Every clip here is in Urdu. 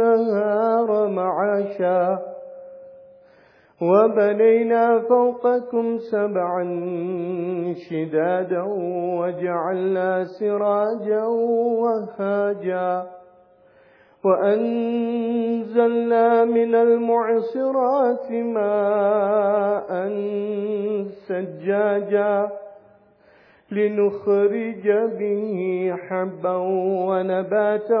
النهار معاشا. وبنينا فوقكم سبعا شدادا وجعلنا سراجا وهاجا. وأنزلنا من المعصرات ماء سجاجا لنخرج به حبا ونباتا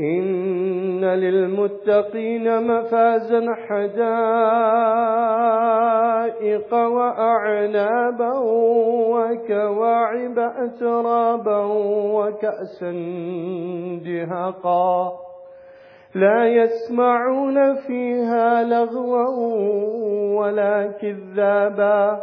إن للمتقين مفازا حدائق وأعنابا وكواعب أترابا وكأسا دهقا لا يسمعون فيها لغوا ولا كذابا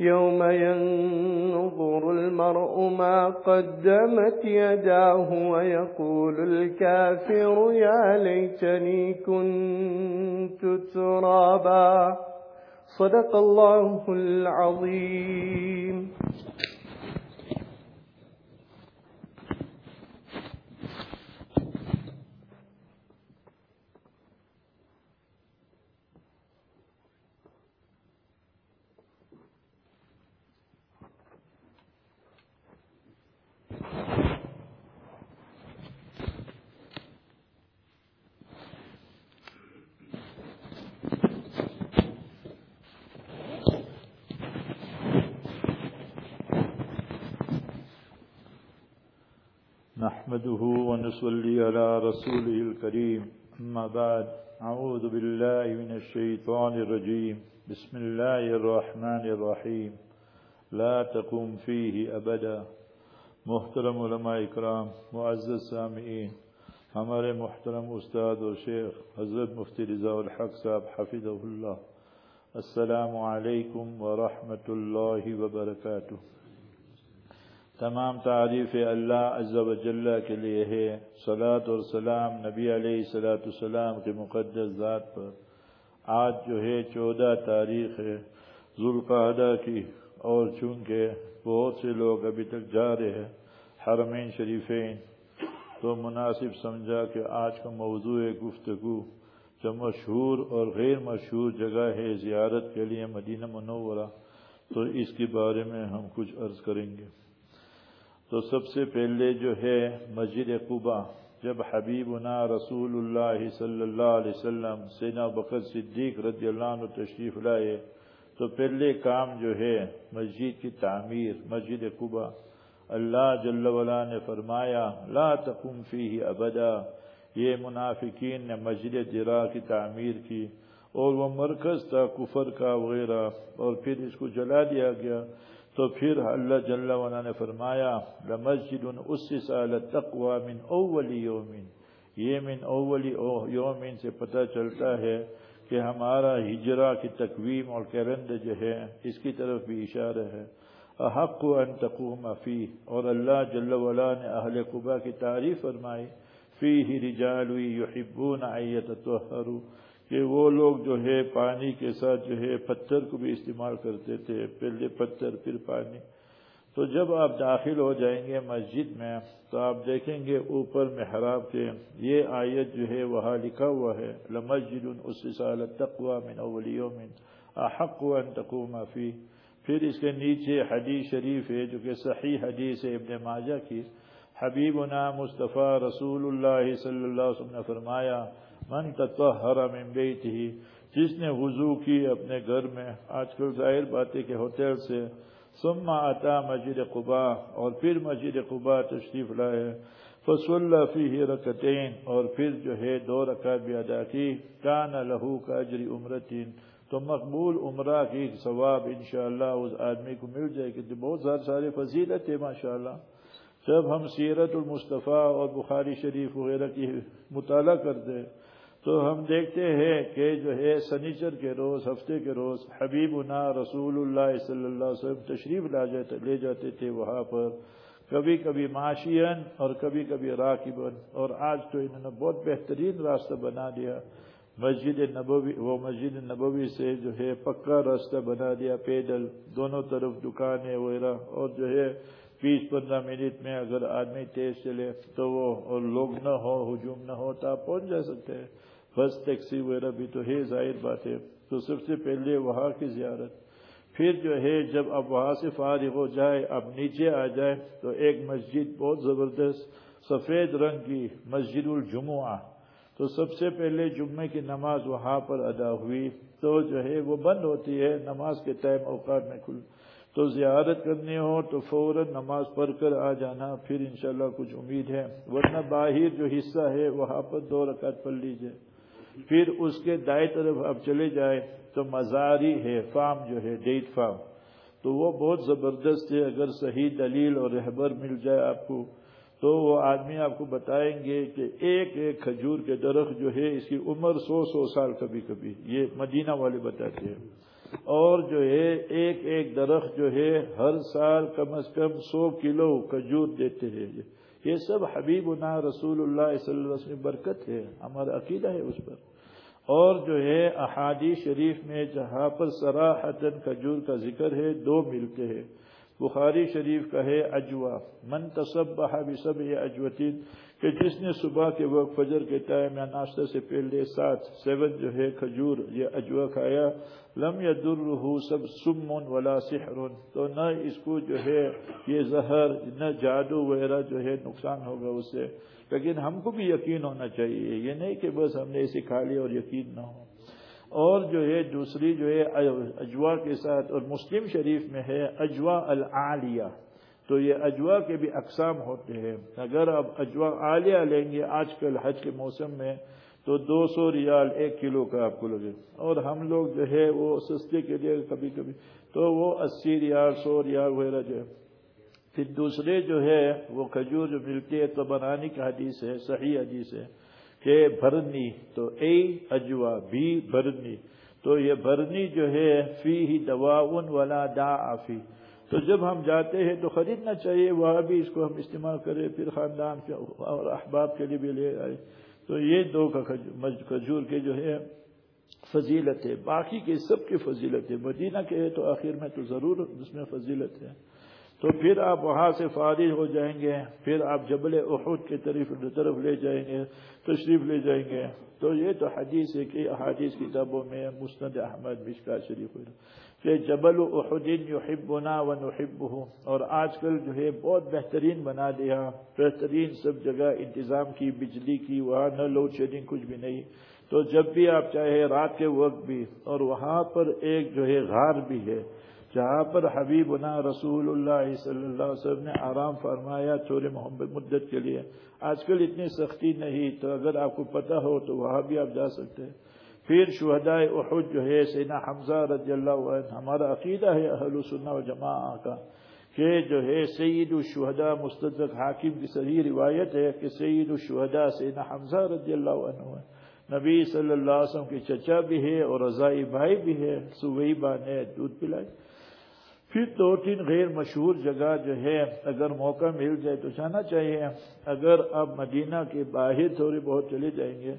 يوم ينظر المرء ما قدمت يداه ويقول الكافر يا ليتني كنت ترابا. صدق الله العظيم. نحمده ونصلي على رسوله الكريم. أما بعد، أعوذ بالله من الشيطان الرجيم. بسم الله الرحمن الرحيم. لا تقوم فيه أبدا. محترم علماء اکرام، معزز سامعین، ہمارے محترم استاد اور شیخ حضرت مفتی رضا الحق صاحب حفظ اللہ السلام علیکم ورحمۃ اللہ وبرکاتہ. تمام تعریف اللہ عز و جل کے لیے ہے۔ صلاۃ اور سلام نبی علیہ صلاۃ السلام کے مقدس ذات پر۔ آج جو ہے چودہ تاریخ ہے ذوالقعدہ کی۔ اور چونکہ بہت سے لوگ ابھی تک جا رہے ہیں، حرمین شریفین، تو مناسب سمجھا کہ آج کا موضوع گفتگو جو مشہور اور غیر مشہور جگہ ہے زیارت کے لیے مدینہ منورہ، تو اس کے بارے میں ہم کچھ عرض کریں گے۔ تو سب سے پہلے جو ہے مسجد قبا جب حبیبنا رسول اللہ صلی اللہ علیہ وسلم سینا بکر صدیق رضی اللہ عنہ تشریف لائے، تو پہلے کام جو ہے مسجد کی تعمیر، مسجد قبا اللہ جل ولا نے فرمایا، لا تقم فیہ ابدا، یہ منافقین نے مسجد جرا کی تعمیر کی۔ اور وہ مرکز تھا کفر کا وغیرہ اور پھر اس کو جلا دیا گیا۔ تو پھر اللہ جل وعلا نے فرمایا، لمسجد اسس على التقوى من اول یوم یہ من اول یوم سے پتہ چلتا ہے کہ ہمارا ہجرہ کی تقویم اور کیلنڈر جو ہے، اس کی طرف بھی اشارہ ہے۔ احق ان تقوم فی، اور اللہ جل وعلا نے اہل قبا کی تعریف فرمائی، فیہ رجال یحبون ایت تطہروا کہ وہ لوگ جو ہے پانی کے ساتھ جو ہے پتھر کو بھی استعمال کرتے تھے، پہلے پتھر، پھر پانی۔ تو جب آپ داخل ہو جائیں گے مسجد میں، تو آپ دیکھیں گے اوپر محراب کے یہ آیت جو ہے وہاں لکھا ہوا ہے، لمسجد اسسال تقوا من اولیوں من احق ان تقوم فی۔ پھر اس کے نیچے حدیث شریف ہے جو کہ صحیح حدیث ہے ابن ماجہ کی۔ حبیبنا مصطفیٰ رسول اللہ صلی اللہ علیہ وسلم نے فرمایا من تطہر من بیتی جس نے وضو کی اپنے گھر میں۔ آج کل ظاہر باتیں کہ ہوتل سے۔ ثم آتا مسجد قبا اور پھر مسجد قبا تشریف لائے۔ فصول فیہ رکتین اور پھر جو ہے دو رکعت بھی ادا کی۔ کان لہو کا اجری عمرتین، تو مقبول عمرہ کی ثواب انشاءاللہ اس آدمی کو مل جائے کہ بہت سارے فضیلت ہے ماشاءاللہ۔ جب ہم سیرت المصطفیٰ اور بخاری شریف وغیرہ کی مطالعہ کرتے تو ہم دیکھتے ہیں کہ جو ہے سنیچر کے روز، ہفتے کے روز حبیب رسول اللہ صلی اللہ علیہ وسلم تشریف لے جاتے تھے وہاں پر۔ کبھی کبھی معاشین اور کبھی کبھی راکبن اور آج تو انہوں نے بہت بہترین راستہ بنا دیا۔ مسجد نبوی، وہ مسجد نبوی سے جو ہے پکا راستہ بنا دیا، پیدل، دونوں طرف دکانیں وغیرہ۔ اور جو ہے بیس پندرہ منٹ میں اگر آدمی تیز چلے تو وہ اور لوگ نہ ہو ہجوم نہ ہو، تو آپ پہنچ جا سکتے ہیں۔ بس ٹیکسی وغیرہ بھی تو ہے، ظاہر بات ہے۔ تو سب سے پہلے وہاں کی زیارت۔ پھر جو ہے، جب اب وہاں سے فارغ ہو جائے اب نیچے آ جائے تو ایک مسجد بہت زبردست، سفید رنگ کی مسجد الجمعہ۔ تو سب سے پہلے جمعے کی نماز وہاں پر ادا ہوئی۔ تو جو ہے، وہ بند ہوتی ہے، نماز کے ٹائم اوقات میں کھل۔ تو زیارت کرنی ہو، تو فوراً نماز پڑھ کر آ جانا، پھر انشاءاللہ کچھ امید ہے۔ ورنہ باہر جو حصہ ہے، وہاں پر دو رکعت پڑھ لیجیے۔ پھر اس کے دائیں طرف اب چلے جائے تو مزاری ہے فارم جو ہے، ڈیٹ فارم تو وہ بہت زبردست ہے، اگر صحیح دلیل اور رہبر مل جائے آپ کو، تو وہ آدمی آپ کو بتائیں گے کہ ایک ایک کھجور کے درخت جو ہے، اس کی عمر سو سو سال کبھی کبھی، یہ مدینہ والے بتاتے ہیں۔ اور جو ہے، ایک ایک درخت جو ہے، ہر سال کم از کم سو کلو کھجور دیتے ہیں۔ یہ سب حبیب نا رسول اللہ صلی اللہ علیہ وسلم برکت ہے، ہمارا عقیدہ ہے اس پر۔ اور جو ہے احادی شریف میں جہاں پر سراحتن کھجور کا ذکر ہے، دو ملتے ہیں۔ بخاری شریف کا ہے، اجوا۔ من تصبح بسبع اجوتین۔ کہ جس نے صبح کے وقت فجر کے ٹائم یا ناشتہ سے پہلے ساتھ سیون جو ہے کھجور یا اجوا کھایا، لم یدرہ سب سمن ولا سحر۔ تو نہ اس کو جو ہے یہ زہر، نہ جادو وغیرہ جو ہے نقصان ہوگا اس سے۔ لیکن ہم کو بھی یقین ہونا چاہیے، یہ نہیں کہ بس ہم نے اسے کھا لیا اور یقین نہ ہو۔ اور جو ہے دوسری جو ہے اجوا کے ساتھ، اور مسلم شریف میں ہے اجوا العالیہ۔ تو یہ اجوا کے بھی اقسام ہوتے ہیں۔ اگر آپ اجوا عالیہ لیں گے آج کل حج کے موسم میں، تو دو سو ریال ایک کلو کا آپ کو لگے۔ اور ہم لوگ جو ہے وہ سستے کے لیے کبھی کبھی، تو وہ اسی ریال، سو ریال وغیرہ جو ہے۔ پھر دوسرے جو ہے وہ کھجور جو ملتی ہے تو بنانی کا حدیث ہے، صحیح حدیث ہے کہ بھرنی، تو اے اجوا، بھی بھرنی۔ تو یہ بھرنی جو ہے فی ہی دوا ولا دا آفی تو جب ہم جاتے ہیں تو خریدنا چاہیے، وہاں بھی اس کو ہم استعمال کریں، پھر خاندان کے اور احباب کے لیے بھی لے آئے تو یہ دو کھجور کے جو ہے فضیلت ہے باقی کے سب کی فضیلت ہے مدینہ کے ہے تو آخر میں تو ضرور اس میں فضیلت ہے تو پھر آپ وہاں سے فارغ ہو جائیں گے۔ پھر آپ جبل احد کی طرف طرف لے جائیں گے، تشریف لے جائیں گے۔ تو یہ تو حدیث ہے کہ حادیث کتابوں میں مسند احمد مشکا شریف کہ جبل احدین یحبنا و اور آج کل جو ہے بہت بہترین بنا دیا بہترین سب جگہ انتظام کی، بجلی کی، وہاں نہ لوڈ شیڈنگ کچھ بھی نہیں۔ تو جب بھی آپ چاہے رات کے وقت بھی، اور وہاں پر ایک جو ہے غار بھی ہے، جہاں پر حبیبنا رسول اللہ صلی اللہ علیہ وسلم نے آرام فرمایا تھوڑے محمد مدت کے لیے۔ آج کل اتنی سختی نہیں، تو اگر آپ کو پتہ ہو تو وہاں بھی آپ جا سکتے ہیں۔ پھر شہدائے احد جو ہے سینا حمزہ رضی اللہ عنہ، ہمارا عقیدہ ہے اہل سنہ و جماع کا کہ جو ہے سید الشہداء مستدق حاکم کی صحیح روایت ہے کہ سید الشہداء سینا حمزہ رضی اللہ عنہ نبی صلی اللہ علیہ وسلم کی چچا بھی ہے اور رضائی بھائی بھی ہے سویبہ نے دودھ پلائی۔ پھر دو تین غیر مشہور جگہ جو ہے، اگر موقع مل جائے تو جانا چاہیے۔ اگر آپ مدینہ کے باہر تھوڑی بہت چلے جائیں گے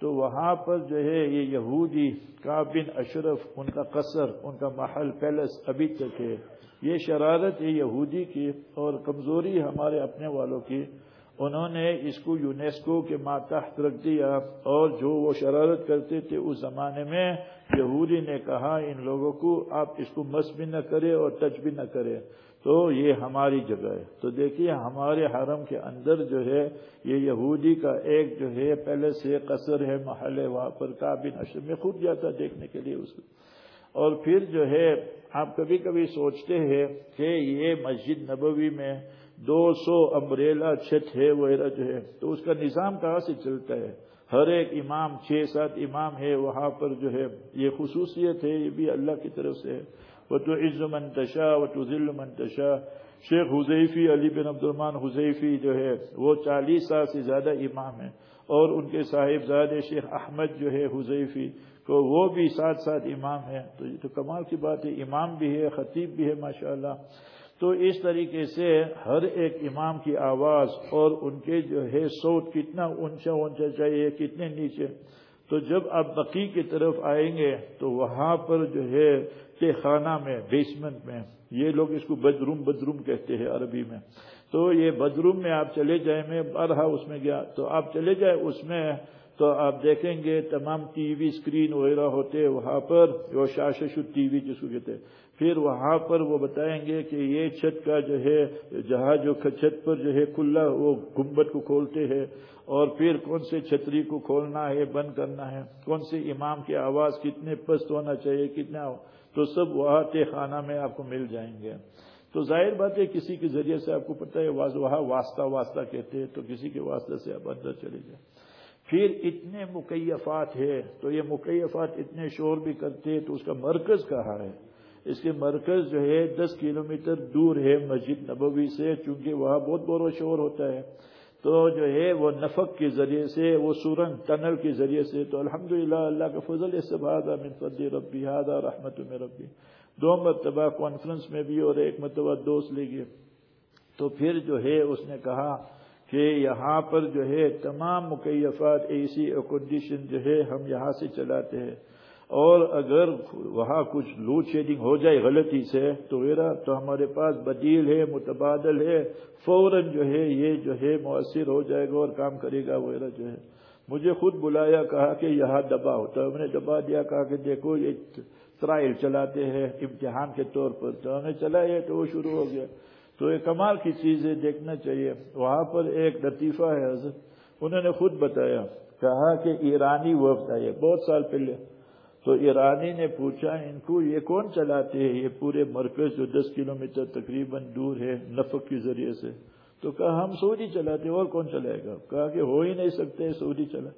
تو وہاں پر جو ہے یہ یہودی کا بن اشرف، ان کا قصر، ان کا محل، پیلس ابھی تک ہے۔ یہ شرارت ہے یہودی کی اور کمزوری ہمارے اپنے والوں کی۔ انہوں نے اس کو یونیسکو کے ماتحت رکھ دیا اور جو وہ شرارت کرتے تھے اس زمانے میں یہودی نے کہا ان لوگوں کو آپ اس کو مس بھی نہ کرے اور ٹچ بھی نہ کرے تو یہ ہماری جگہ ہے۔ تو دیکھیے، ہمارے حرم کے اندر جو ہے، یہ یہودی کا ایک جو ہے، پہلے سے قصر ہے، محل ہے، وہاں پر کابن اشر میں خود جاتا دیکھنے کے لیے اس کو۔ اور پھر جو ہے آپ کبھی کبھی سوچتے ہیں کہ یہ مسجد نبوی میں دو سو امبریلا چھت ہے، وغیرہ جو ہے۔ تو اس کا نظام کہاں سے چلتا ہے؟ ہر ایک امام، چھ سات امام ہے وہاں پر جو ہے، یہ خصوصیت ہے، یہ بھی اللہ کی طرف سے ہے۔ وہ تو عز منتشا و تو ذل منتشا شیخ حذیفی، علی بن عبد الرحمان حذیفی جو ہے، وہ چالیس سال سے زیادہ امام ہیں۔ اور ان کے صاحبزاد شیخ احمد جو ہے حذیفی کو وہ بھی ساتھ ساتھ امام ہیں۔ تو یہ تو کمال کی بات ہے، امام بھی ہے، خطیب بھی ہے، ماشاءاللہ۔ اللہ تو اس طریقے سے ہر ایک امام کی آواز اور ان کے جو ہے سوٹ کتنا اونچا اونچا چاہیے، کتنے نیچے۔ تو جب آپ بقی کی طرف آئیں گے تو وہاں پر جو ہے کہ خانہ میں بیسمنٹ میں، یہ لوگ اس کو بدروم بدروم کہتے ہیں عربی میں۔ تو یہ بدروم میں آپ چلے جائیں، میں بارہا اس میں گیا۔ تو آپ چلے جائیں اس میں، تو آپ دیکھیں گے تمام ٹی وی اسکرین وغیرہ ہوتے وہاں پر وہ شاشش ٹی وی جس کو کہتے ہیں۔ پھر وہاں پر وہ بتائیں گے کہ یہ چھت کا جو ہے، جہاں جو چھت پر جو ہے کھلا، وہ گنبد کو کھولتے ہیں۔ اور پھر کون سے چھتری کو کھولنا ہے، بند کرنا ہے؟ کون سے امام کی آواز کتنے پست ہونا چاہیے، کتنا؟ تو سب وہاں تے خانہ میں آپ کو مل جائیں گے۔ تو ظاہر بات ہے، کسی کے ذریعے سے آپ کو پتہ ہے وہاں واسطہ واسطہ کہتے ہیں، تو کسی کے واسطے سے آپ اندر چلے جائیں۔ پھر اتنے مکیفات ہے تو یہ مکیفات اتنے شور بھی کرتے تو اس کا مرکز کہاں ہے؟ اس کے مرکز جو ہے دس کلومیٹر دور ہے مسجد نبوی سے، چونکہ وہاں بہت بور و شور ہوتا ہے۔ تو جو ہے وہ نفق کے ذریعے سے، وہ سورنگ ٹنل کے ذریعے سے۔ تو الحمدللہ اللہ کا فضل من فضل ربی ہادا رحمت میں ربی۔ دو مرتبہ کانفرنس میں بھی اور ایک مرتبہ دوست لے گئے۔ تو پھر جو ہے اس نے کہا کہ یہاں پر جو ہے تمام مکیفات، اے سی کنڈیشن جو ہے ہم یہاں سے چلاتے ہیں۔ اور اگر وہاں کچھ لوڈ شیڈنگ ہو جائے غلطی سے، تو میرا تو ہمارے پاس بدیل ہے، متبادل ہے، فوراً جو ہے یہ جو ہے مؤثر ہو جائے گا اور کام کرے گا وغیرہ جو ہے۔ مجھے خود بلایا، کہا کہ یہاں دبا ہوتا ہے۔ ہم نے دبا دیا، کہا کہ دیکھو، یہ ٹرائل چلاتے ہیں امتحان کے طور پر۔ تو ہمیں چلایا تو وہ شروع ہو گیا۔ تو یہ کمال کی چیز ہے دیکھنا چاہیے۔ وہاں پر ایک لطیفہ ہے، حضرت، انہوں نے خود بتایا، کہا کہ ایرانی وقت آئے بہت سال پہلے۔ تو ایرانی نے پوچھا، ان کو یہ کون چلاتے ہیں؟ یہ پورے مرکز جو دس کلومیٹر تقریباً دور ہے نفق کے ذریعے سے۔ تو کہا، ہم سعودی چلاتے اور کون چلائے گا؟ کہا کہ ہو ہی نہیں سکتے سعودی چلا۔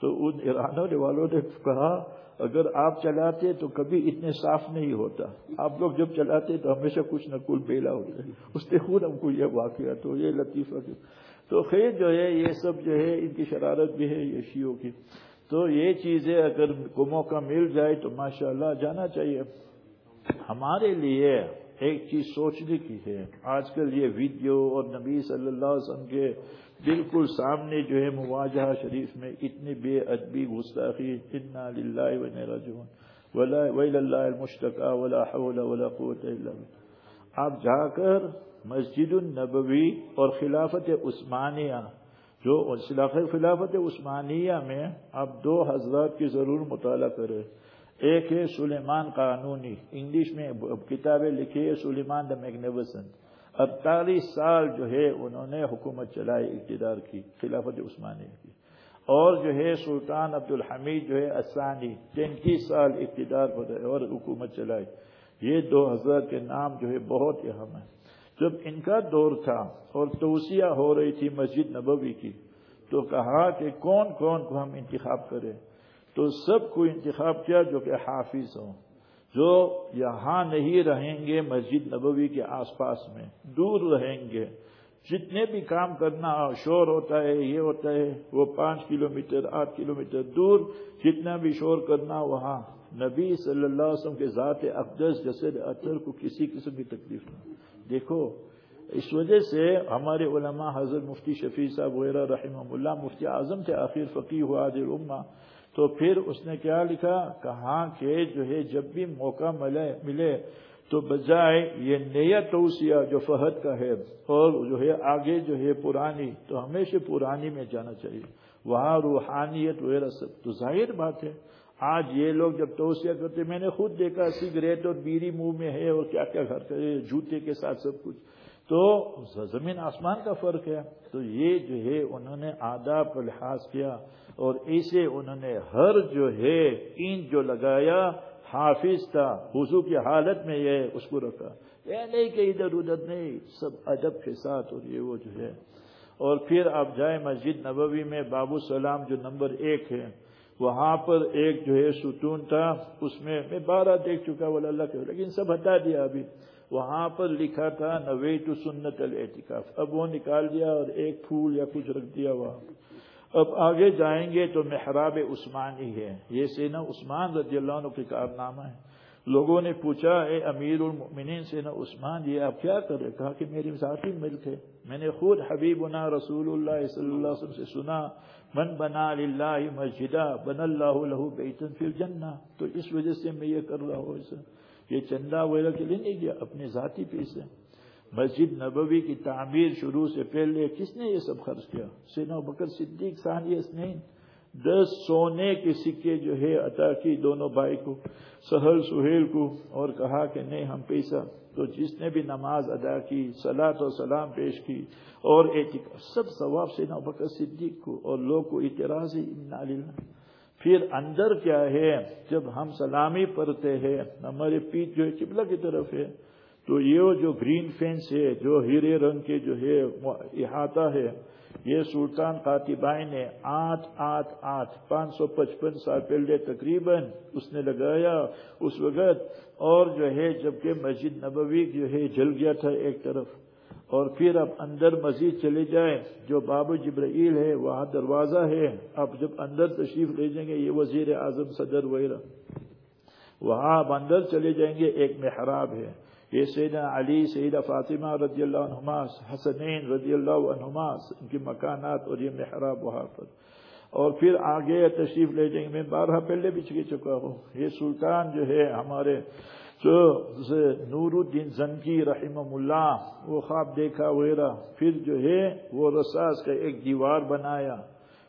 تو ان ایران والوں نے کہا، اگر آپ چلاتے تو کبھی اتنے صاف نہیں ہوتا۔ آپ لوگ جب چلاتے تو ہمیشہ کچھ نہ کچھ بیلا ہوتا ہے۔ اس نے خود ہم کو یہ واقعہ تو یہ لطیفہ تو خیر جو ہے، یہ سب جو ہے، ان کی شرارت بھی ہے، یہ شیوں کی۔ تو یہ چیزیں اگر کو موقع مل جائے تو ماشاءاللہ جانا چاہیے۔ ہمارے لیے ایک چیز سوچنے کی ہے۔ آج کل یہ ویڈیو اور نبی صلی اللہ علیہ وسلم کے بالکل سامنے جو ہے مواجہ شریف میں اتنی بے ادبی گستاخی، انا للہ و ولا ویل اللہ ولا حول ولا قوت الا آپ جا کر مسجد النبوی اور خلافت عثمانیہ جو خلافت عثمانیہ میں آپ دو حضرات کی ضرور مطالعہ کریں ایک ہے سلیمان قانونی، انگلش میں کتابیں لکھی ہے سلیمان دا میگنیوسن اڑتالیس سال جو ہے انہوں نے حکومت چلائی، اقتدار کی، خلافت عثمانیہ کی۔ اور جو ہے سلطان عبد الحمید جو ہے اسانی تینتیس سال اقتدار پر اور حکومت چلائی۔ یہ دو حضرت کے نام جو ہے بہت اہم ہے جب ان کا دور تھا اور توسیع ہو رہی تھی مسجد نبوی کی، تو کہا کہ کون کون کو ہم انتخاب کریں؟ تو سب کو انتخاب کیا جو کہ حافظ ہوں، جو یہاں نہیں رہیں گے مسجد نبوی کے آس پاس میں، دور رہیں گے۔ جتنے بھی کام کرنا شور ہوتا ہے، یہ ہوتا ہے، وہ پانچ کلومیٹر، آٹھ کلومیٹر دور، جتنا بھی شور کرنا وہاں۔ نبی صلی اللہ علیہ وسلم کے ذات اقدس جسد اطر کو کسی قسم کی تکلیف نہ دیکھو، اس وجہ سے ہمارے علماء حضرت مفتی شفیع صاحب وغیرہ رحمہ اللہ، مفتی اعظم تھے آخر فقی ہوا دل اما تو پھر اس نے کیا لکھا؟ کہا کہ جو ہے، جب بھی موقع ملے ملے تو بجائے یہ نیا توسیہ جو فہد کا ہے اور جو ہے آگے جو ہے پرانی، تو ہمیشہ پرانی میں جانا چاہیے۔ وہاں روحانیت وغیرہ سب تو ظاہر بات ہے۔ آج یہ لوگ جب توسیہ کرتے میں نے خود دیکھا سگریٹ اور بیری منہ میں ہے اور کیا کیا گھر کرے جوتے کے ساتھ سب کچھ۔ تو زمین آسمان کا فرق ہے۔ تو یہ جو ہے، انہوں نے آداب کا لحاظ کیا اور ایسے انہوں نے ہر جو ہے این جو لگایا، حافظ تھا۔ وضو کی حالت میں یہ اس کو رکھا۔ یہ نہیں کہ ادھر ادھر نہیں، سب ادب کے ساتھ اور یہ وہ جو ہے۔ اور پھر آپ جائیں مسجد نبوی میں، بابو سلام جو نمبر ایک ہے وہاں پر ایک جو ہے ستون تھا، اس میں میں بارہ دیکھ چکا بولا اللہ کے لیکن سب ہٹا دیا ابھی۔ وہاں پر لکھا تھا نوے ٹو سنت الاعتکاف۔ اب وہ نکال دیا اور ایک پھول یا کچھ رکھ دیا وہاں۔ اب آگے جائیں گے تو محراب عثمانی ہے۔ یہ سینا عثمان رضی اللہ عنہ کی کارنامہ ہے۔ لوگوں نے پوچھا، اے امیر المؤمنین سے نا عثمان یہ آپ کیا کرے کہا کہ میری ذاتی ملک ہے۔ میں نے خود حبیبنا رسول اللہ صلی اللہ علیہ وسلم سے سنا۔ من بنا للہ مسجدہ بن اللہ لہو بیتن فی الجنہ۔ تو اس وجہ سے میں یہ کر رہا ہوں اسے۔ یہ چندہ وغیرہ کے لیے نہیں گیا، اپنے ذاتی پیسے۔ مسجد نبوی کی تعمیر شروع سے پہلے کس نے یہ سب خرچ کیا؟ سینا بکر صدیق ثانیہ اسنین دس سونے کے سکے جو ہے عطا کی دونوں بھائی کو، سہل سہیل کو اور کہا کہ نہیں ہم پیسہ۔ تو جس نے بھی نماز ادا کی سلاد و سلام پیش کی اور سب ثواب سے بکر صدیق کو اور لوگ کو اعتراض ہی پھر اندر کیا ہے؟ جب ہم سلامی پڑھتے ہیں، ہمارے پیٹ جو ہے قبلہ کی طرف ہے، تو یہ جو گرین فینس ہے، جو ہیرے رنگ کے جو ہے احاطہ ہے یہ سلطان قاتبائی نے آٹھ آٹھ آٹھ پانچ سو پچپن سال پہلے تقریباً اس نے لگایا اس وقت اور جو ہے جبکہ مسجد نبوی جو ہے جل گیا تھا ایک طرف اور پھر اب اندر مزید چلے جائیں جو باب جبرائیل ہے وہاں دروازہ ہے اب جب اندر تشریف لے جائیں گے، یہ وزیر اعظم صدر وغیرہ، وہاں اب اندر چلے جائیں گے، ایک محراب ہے۔ یہ سیدہ علی، سیدہ فاطمہ رضی اللہ عنہما، حسنین رضی اللہ عنہما، ان کی مکانات اور یہ محراب وہاں پر۔ اور پھر آگے تشریف لے جائیں گے۔ میں بارہ پہلے بھی چکا ہوں۔ یہ سلطان جو ہے ہمارے جو نور الدین زنکی رحم اللہ، وہ خواب دیکھا وغیرہ۔ پھر جو ہے وہ رساس کا ایک دیوار بنایا۔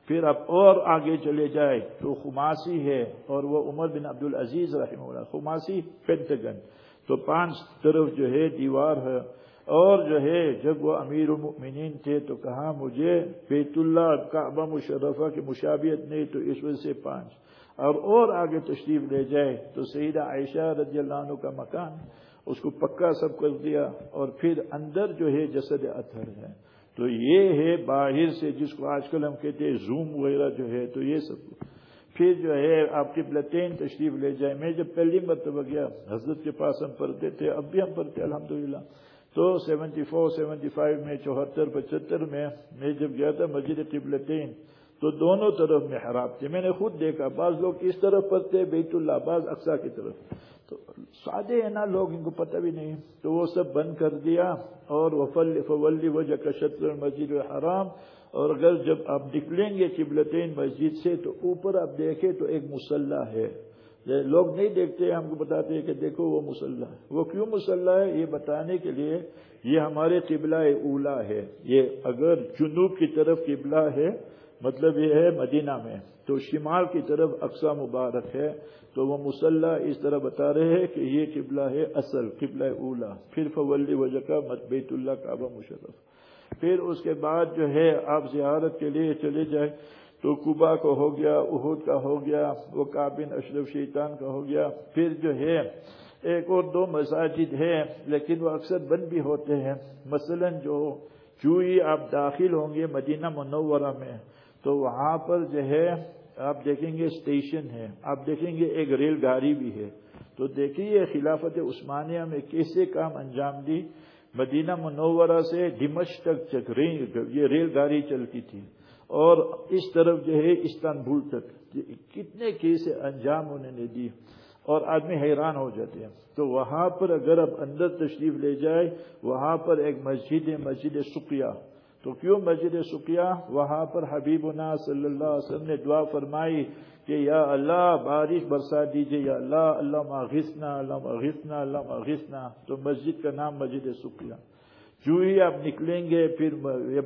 پھر اب اور آگے چلے جائے۔ تو خماسی ہے اور وہ عمر بن عبد العزیز رحم اللہ، خماسی پینٹگن تو پانچ طرف جو ہے دیوار ہے۔ اور جو ہے جب وہ امیر المؤمنین تھے تو کہا مجھے بیت اللہ، کعبہ مشرفہ کی مشابیت نہیں، تو اس وجہ سے پانچ۔ اور اور آگے تشریف لے جائے تو سیدہ عائشہ رضی اللہ عنہ کا مکان، اس کو پکا سب کر دیا۔ اور پھر اندر جو ہے جسد اتھر ہے۔ تو یہ ہے باہر سے جس کو آج کل ہم کہتے ہیں زوم وغیرہ جو ہے، تو یہ سب۔ پھر جو ہے آپ کی بلطین تشریف لے جائیں۔ میں جب پہلی مرتبہ گیا، حضرت کے پاس ہم پڑھتے تھے، اب بھی ہم پڑھتے الحمدللہ۔ تو سیونٹی فور، سیونٹی فائیو میں، چوہتر، پچہتر میں میں جب گیا تھا مسجد قبلتین، تو دونوں طرف میں حراب تھے میں نے خود دیکھا، بعض لوگ کس طرف پڑھتے بیت اللہ، بعض اقسا کی طرف۔ تو سادے ہیں نا، لوگ ان کو پتہ بھی نہیں۔ تو وہ سب بند کر دیا اور وفل فولی وجہ کا شطر مسجد الحرام۔ اور اگر جب آپ نکلیں گے قبلتین مسجد سے تو اوپر آپ دیکھیں تو ایک مسلح ہے۔ لوگ نہیں دیکھتے، ہم کو بتاتے ہیں کہ دیکھو وہ مسلح ہے۔ وہ کیوں مسلح ہے؟ یہ بتانے کے لیے یہ ہمارے قبلہ اولا ہے۔ یہ اگر جنوب کی طرف قبلہ ہے مطلب یہ ہے مدینہ میں۔ تو شمال کی طرف اقسا مبارک ہے۔ تو وہ مسلح اس طرح بتا رہے ہیں کہ یہ قبلہ ہے اصل، قبلہ اولا۔ پھر فولی وجہ کا بیت اللہ کعبہ مشرف۔ پھر اس کے بعد جو ہے آپ زیارت کے لیے چلے جائیں تو کبا کا ہو گیا اہد کا ہو گیا، وہ کابن اشرف شیطان کا ہو گیا۔ پھر جو ہے ایک اور دو مساجد ہے لیکن وہ اکثر بند بھی ہوتے ہیں۔ مثلا جو چوئی آپ داخل ہوں گے مدینہ منورہ میں، تو وہاں پر جو ہے آپ دیکھیں گے اسٹیشن ہے، آپ دیکھیں گے ایک ریل گاڑی بھی ہے۔ تو دیکھیے خلافت عثمانیہ میں کیسے کام انجام دی۔ مدینہ منورہ سے ڈمش تک یہ ریل گاڑی چلتی تھی۔ اور اس طرف جو ہے استنبول تک۔ کتنے کیسے انجام انہوں نے دی اور آدمی حیران ہو جاتے ہیں۔ تو وہاں پر اگر اب اندر تشریف لے جائے، وہاں پر ایک مسجد ہے، مسجد سقیہ۔ تو کیوں مسجد سکیا وہاں پر حبیب صلی اللہ علیہ وسلم نے دعا فرمائی کہ یا اللہ بارش برسا دیجیے، یا اللہ اللہ ماغسنا اللہ ماغسنا اللہ ماغسنا تو مسجد کا نام مسجد سکیا جو ہی آپ نکلیں گے، پھر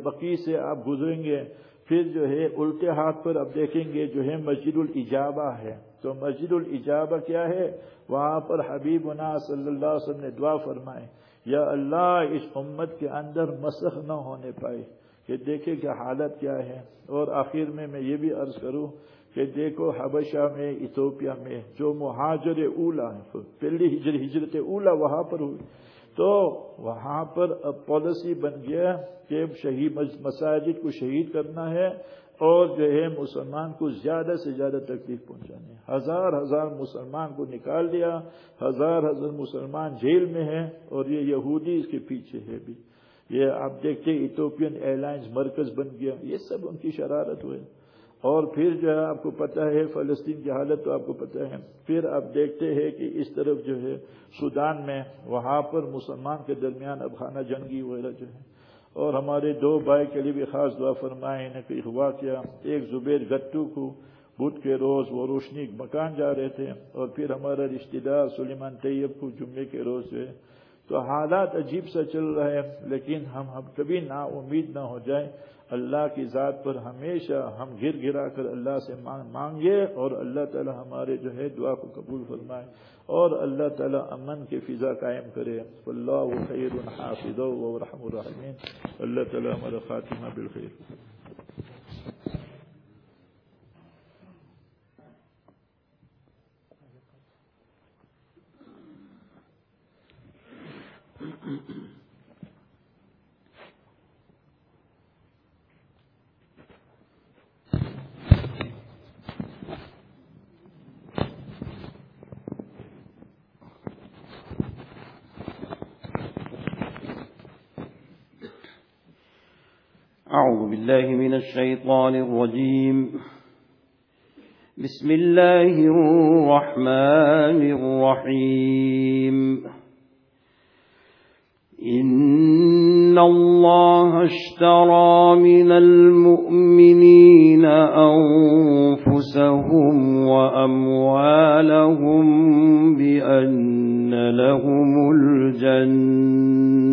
بقی سے آپ گزریں گے، پھر جو ہے الٹے ہاتھ پر اب دیکھیں گے جو ہے مسجد الاجابہ ہے۔ تو مسجد الاجابہ کیا ہے؟ وہاں پر حبیب صلی اللہ علیہ وسلم نے دعا فرمائے یا اللہ اس امت کے اندر مسخ نہ ہونے پائے کہ دیکھے کہ حالت کیا ہے اور آخر میں میں یہ بھی عرض کروں کہ دیکھو حبشہ میں، ایتھوپیا میں جو مہاجر اولا پہلی ہجر، ہجرت اولا وہاں پر ہوئی۔ تو وہاں پر اب پالیسی بن گیا کہ شہید مساجد کو شہید کرنا ہے اور جو ہے مسلمان کو زیادہ سے زیادہ تکلیف پہنچانے ہزار ہزار مسلمان کو نکال دیا، ہزار ہزار مسلمان جیل میں ہیں اور یہ یہودی اس کے پیچھے ہے بھی۔ یہ آپ دیکھتے ایتھوپین ایئر لائنز مرکز بن گیا، یہ سب ان کی شرارت ہوئے اور پھر جو ہے آپ کو پتہ ہے، فلسطین کی حالت تو آپ کو پتہ ہے۔ پھر آپ دیکھتے ہیں کہ اس طرف جو ہے سودان میں، وہاں پر مسلمان کے درمیان اب خانہ جنگی وغیرہ جو ہے۔ اور ہمارے دو بھائی کے لیے بھی خاص دعا فرمائے نے کہ ہوا کیا ایک زبیر گٹو کو بدھ کے روز وہ روشنی مکان جا رہے تھے اور پھر ہمارا رشتہ دار سلیمان طیب کو جمعے کے روز سے۔ تو حالات عجیب سا چل رہا ہے، لیکن ہم ہم کبھی نا امید نہ ہو جائیں۔ اللہ کی ذات پر ہمیشہ ہم گر گرا کر اللہ سے مانگے اور اللہ تعالی ہمارے جو ہے دعا کو قبول فرمائے اور اللہ تعالی امن کی فضا قائم کرے اللہ خیر الحافظ و رحم الرحمین اللہ تعالی ہمارا خاتمہ بالخیر الشيطان الرجيم. بسم الله الرحمن الرحيم. إن الله اشترى من المؤمنين أنفسهم وأموالهم بأن لهم الجنة.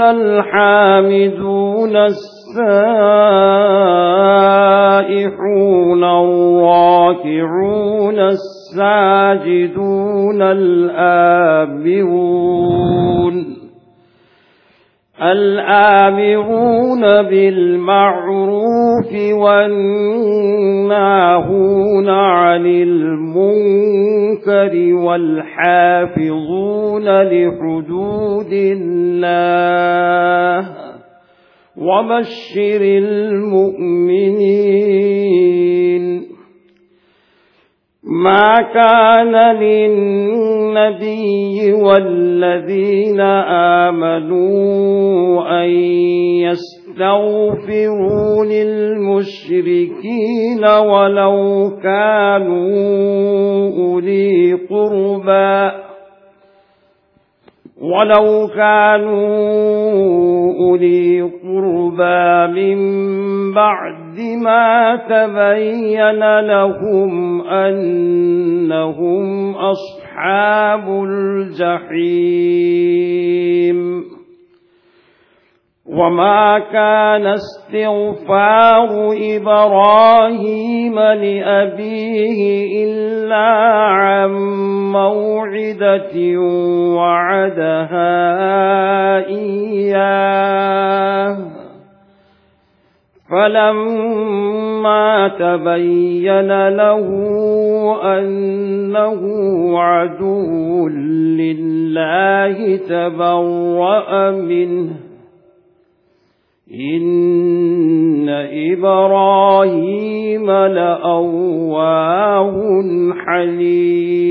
الحامدون السائحون الراكعون الساجدون الآبرون الآمرون بالمعروف والناهون عن المنكر والحافظون لحدود الله وبشر المؤمنين ما كان للنبي والذين آمنوا أن يستغفروا للمشركين ولو كانوا أولي قربا ولو كانوا أولي قربا من بعد ما تبين لهم أنهم أصحاب الجحيم. وما كان استغفار إبراهيم لأبيه إلا عن موعدة وعدها إياه. فلما تبين له أنه عدو لله تبرأ منه. إن إبراهيم لأواه حليم.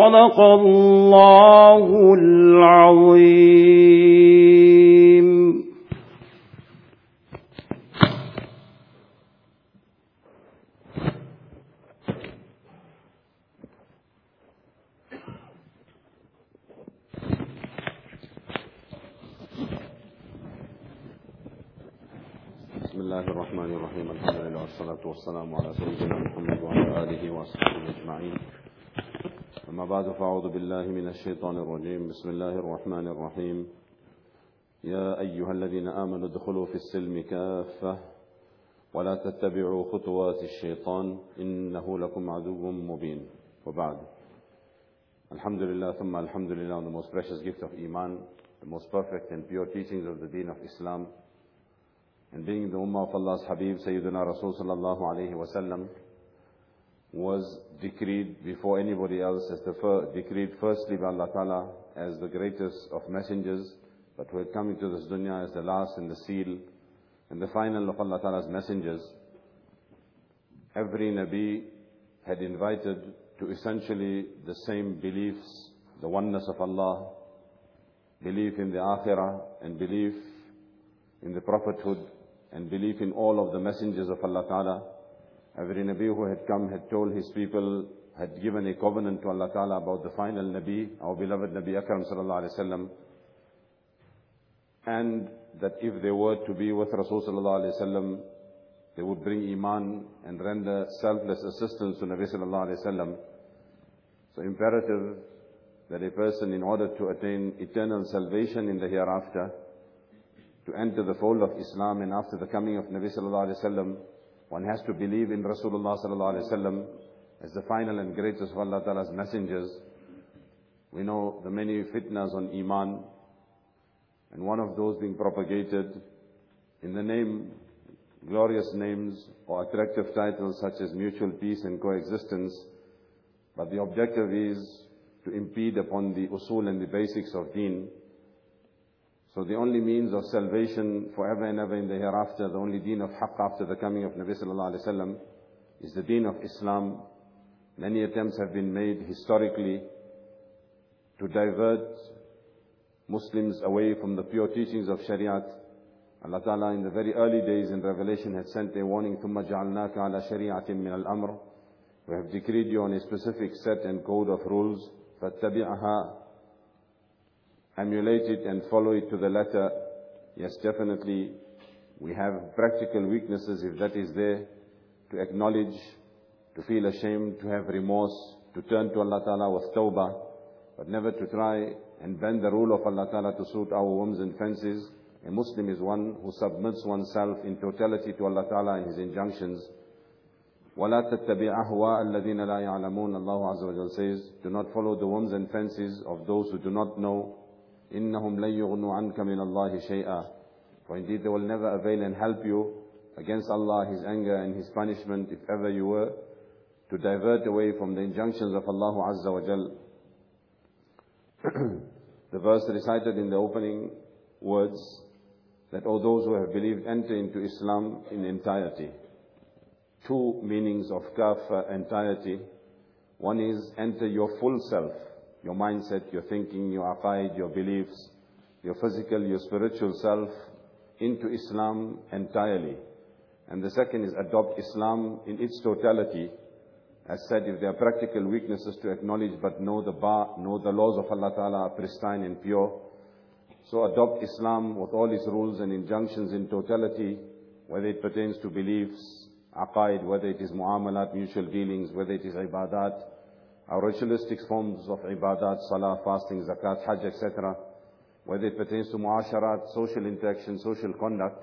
صدق الله العظيم. بسم الله الرحمن الرحيم. الحمد لله والصلاة والسلام على سيدنا محمد وعلى آله وصحبه أجمعين. أما بعد فأعوذ بالله من الشيطان الرجيم. بسم الله الرحمن الرحيم. يا أيها الذين آمنوا ادخلوا في السلم كافة ولا تتبعوا خطوات الشيطان إنه لكم عدو مبين. وبعد. الحمد لله ثم الحمد لله the most precious gift of iman the most perfect and pure teachings of the deen of Islam. And being the ummah of Allah's habib سيدنا رسول صلى الله عليه was decreed before anybody else as the fir- decreed firstly by Allah Ta'ala as the greatest of messengers, but who had come into this dunya as the last and the seal and the final of Allah Ta'ala's messengers. Every Nabi had invited to essentially the same beliefs, the oneness of Allah, belief in the Akhirah, and belief in the prophethood, and belief in all of the messengers of Allah Ta'ala. Every Nabi who had come had told his people, had given a covenant to Allah Ta'ala about the final Nabi, our beloved Nabi Akram Sallallahu Alaihi Wasallam, and that if they were to be with Rasul Sallallahu Alaihi Wasallam, they would bring Iman and render selfless assistance to Nabi Sallallahu Alaihi Wasallam. So imperative that a person in order to attain eternal salvation in the hereafter, to enter the fold of Islam and after the coming of Nabi Sallallahu Alaihi Wasallam, one has to believe in Rasulullah Sallallahu Alaihi Wasallam as the final and greatest of Allah Ta'ala's messengers. We know the many fitnas on Iman, and one of those being propagated in the name, glorious names or attractive titles such as mutual peace and coexistence, but the objective is to impede upon the usul and the basics of deen. So the only means of salvation forever and ever in the hereafter, the only deen of haqq after the coming of Nabi sallallahu alaihi wasallam is the deen of Islam. Many attempts have been made historically to divert Muslims away from the pure teachings of Shariat. Allah Ta'ala in the very early days in Revelation had sent a warning, ثُمَّ جَعَلْنَاكَ عَلَى شَرِيعَةٍ مِّنَ الْأَمْرِ We have decreed you on a specific set and code of rules. فَاتَّبِعَهَا Emulate it and follow it to the letter. Yes, definitely, we have practical weaknesses if that is there, to acknowledge, to feel ashamed, to have remorse, to turn to Allah Ta'ala with tawbah, but never to try and bend the rule of Allah Ta'ala to suit our whims and fancies. A Muslim is one who submits oneself in totality to Allah Ta'ala and His injunctions. وَلَا تَتَّبِعْ أَهْوَاءَ الَّذِينَ لَا يَعْلَمُونَ Allah Azza wa Jal says, Do not follow the whims and fancies of those who do not know. إِنَّهُمْ لَن يُغْنُوا عَنْكَ مِنَ اللَّهِ شَيْئًا For indeed they will never avail and help you against Allah, His anger and His punishment if ever you were to divert away from the injunctions of Allah Azza wa Jal. the verse recited in the opening words that all those who have believed enter into Islam in entirety. Two meanings of kaf entirety. One is enter your full self, your mindset, your thinking, your aqaid, your beliefs, your physical, your spiritual self into Islam entirely. And the second is adopt Islam in its totality. As said, if there are practical weaknesses to acknowledge, but know the bar, know the laws of Allah Ta'ala are pristine and pure. So adopt Islam with all its rules and injunctions in totality, whether it pertains to beliefs, aqaid, whether it is muamalat, mutual dealings, whether it is ibadat, our ritualistic forms of ibadat, salah, fasting, zakat, hajj, etc., whether it pertains to muasharat, social interaction, social conduct.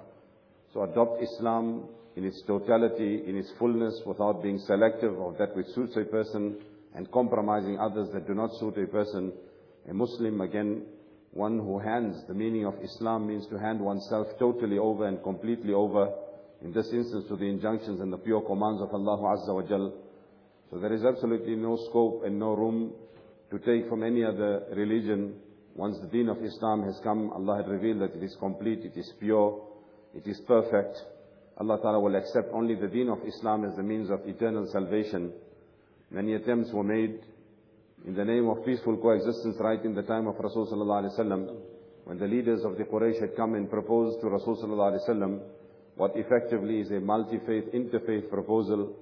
So adopt Islam in its totality, in its fullness, without being selective of that which suits a person and compromising others that do not suit a person. A Muslim, again, one who hands, the meaning of Islam means to hand oneself totally over and completely over, in this instance to the injunctions and the pure commands of Allah Azza wa Jal. So there is absolutely no scope and no room to take from any other religion. Once the deen of Islam has come, Allah had revealed that it is complete, it is pure, it is perfect. Allah Ta'ala will accept only the deen of Islam as the means of eternal salvation. Many attempts were made in the name of peaceful coexistence right in the time of Rasul Sallallahu Alaihi Wasallam, when the leaders of the Quraysh had come and proposed to Rasul Sallallahu Alaihi Wasallam what effectively is a multi-faith, interfaith proposal,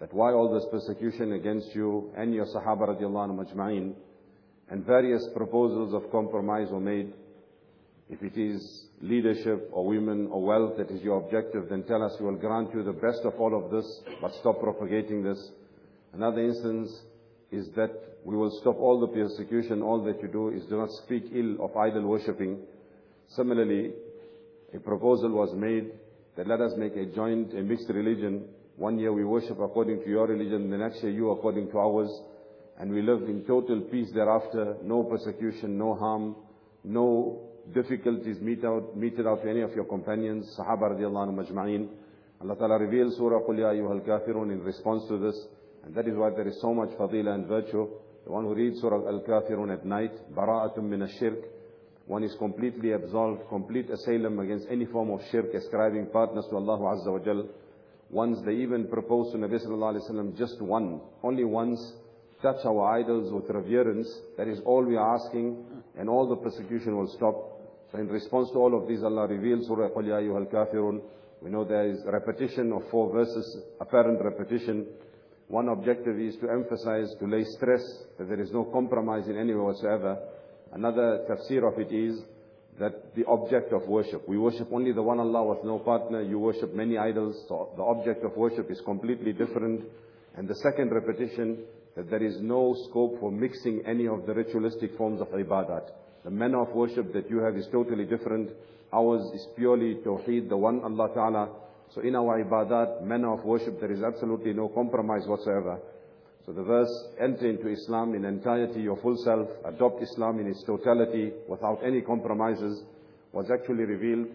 that why all this persecution against you and your Sahaba radiallahu anhu majma'in, and various proposals of compromise were made. If it is leadership or women or wealth that is your objective, then tell us we will grant you the best of all of this, but stop propagating this. Another instance is that we will stop all the persecution, all that you do is do not speak ill of idol worshipping. Similarly, a proposal was made that let us make a joint, a mixed religion. One year we worship according to your religion, the next year you according to ours, and we live in total peace thereafter, no persecution, no harm, no difficulties meet out, meted out to any of your companions, Sahaba radiallahu anhu majma'in. Allah Ta'ala reveals Surah Qul Ya Ayyuhal Kafirun in response to this, and that is why there is so much fadila and virtue. The one who reads Surah Al-Kafirun at night, bara'atum min ash-shirk, one is completely absolved, complete asylum against any form of shirk, ascribing partners to Allah Azza wa. Once they even propose to Nabi Sallallahu Alaihi Wasallam just one, only once, touch our idols with reverence. That is all we are asking. and all the persecution will stop. So in response to all of these, Allah reveals Surah Qul Ya Ayyuhal Kafirun. We know there is repetition of four verses, apparent repetition. One objective is to emphasize, to lay stress that there is no compromise in any way whatsoever. Another tafsir of it is that the object of worship. We worship only the one Allah with no partner. You worship many idols. So the object of worship is completely different. And the second repetition, that there is no scope for mixing any of the ritualistic forms of ibadat. The manner of worship that you have is totally different. Ours is purely tawheed, the one Allah Ta'ala. So in our ibadat, manner of worship, there is absolutely no compromise whatsoever. So the verse, enter into Islam in entirety, your full self, adopt Islam in its totality without any compromises, was actually revealed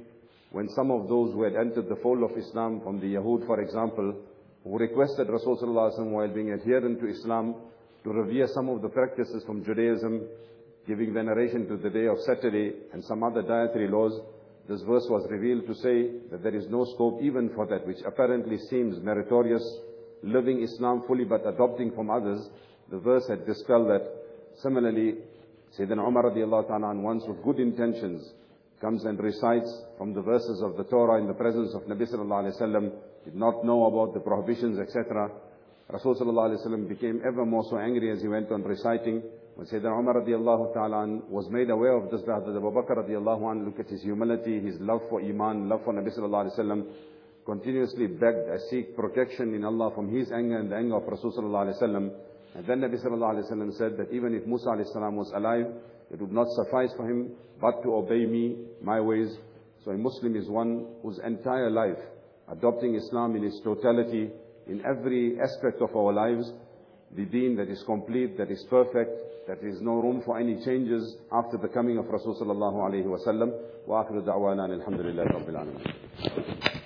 when some of those who had entered the fold of Islam from the Yahud, for example, who requested Rasulullah while being adherent to Islam to revere some of the practices from Judaism, giving veneration to the day of Saturday and some other dietary laws, this verse was revealed to say that there is no scope even for that, which apparently seems meritorious living Islam fully but adopting from others, the verse had dispelled that. Similarly, Sayyidina Umar radiallahu ta'ala once with good intentions comes and recites from the verses of the Torah in the presence of Nabi sallallahu alayhi wasallam, did not know about the prohibitions, etc. Rasul sallallahu alayhi wasallam became ever more so angry as he went on reciting. When Sayyidina Umar radiallahu ta'ala was made aware of this, that Abu Bakr radiallahu anh, look at his humility, his love for Iman, love for Nabi sallallahu alayhi wasallam, continuously begged, I seek protection in Allah from his anger and the anger of Rasulullah sallallahu And then Nabi sallallahu alayhi wa said that even if Musa alayhi salam was alive, it would not suffice for him but to obey me, my ways. So a Muslim is one whose entire life, adopting Islam in its totality, in every aspect of our lives, the deen that is complete, that is perfect, that there is no room for any changes after the coming of Rasulullah sallallahu alayhi wa sallam. وآخر دعوانا الحمد لله رب العالمين.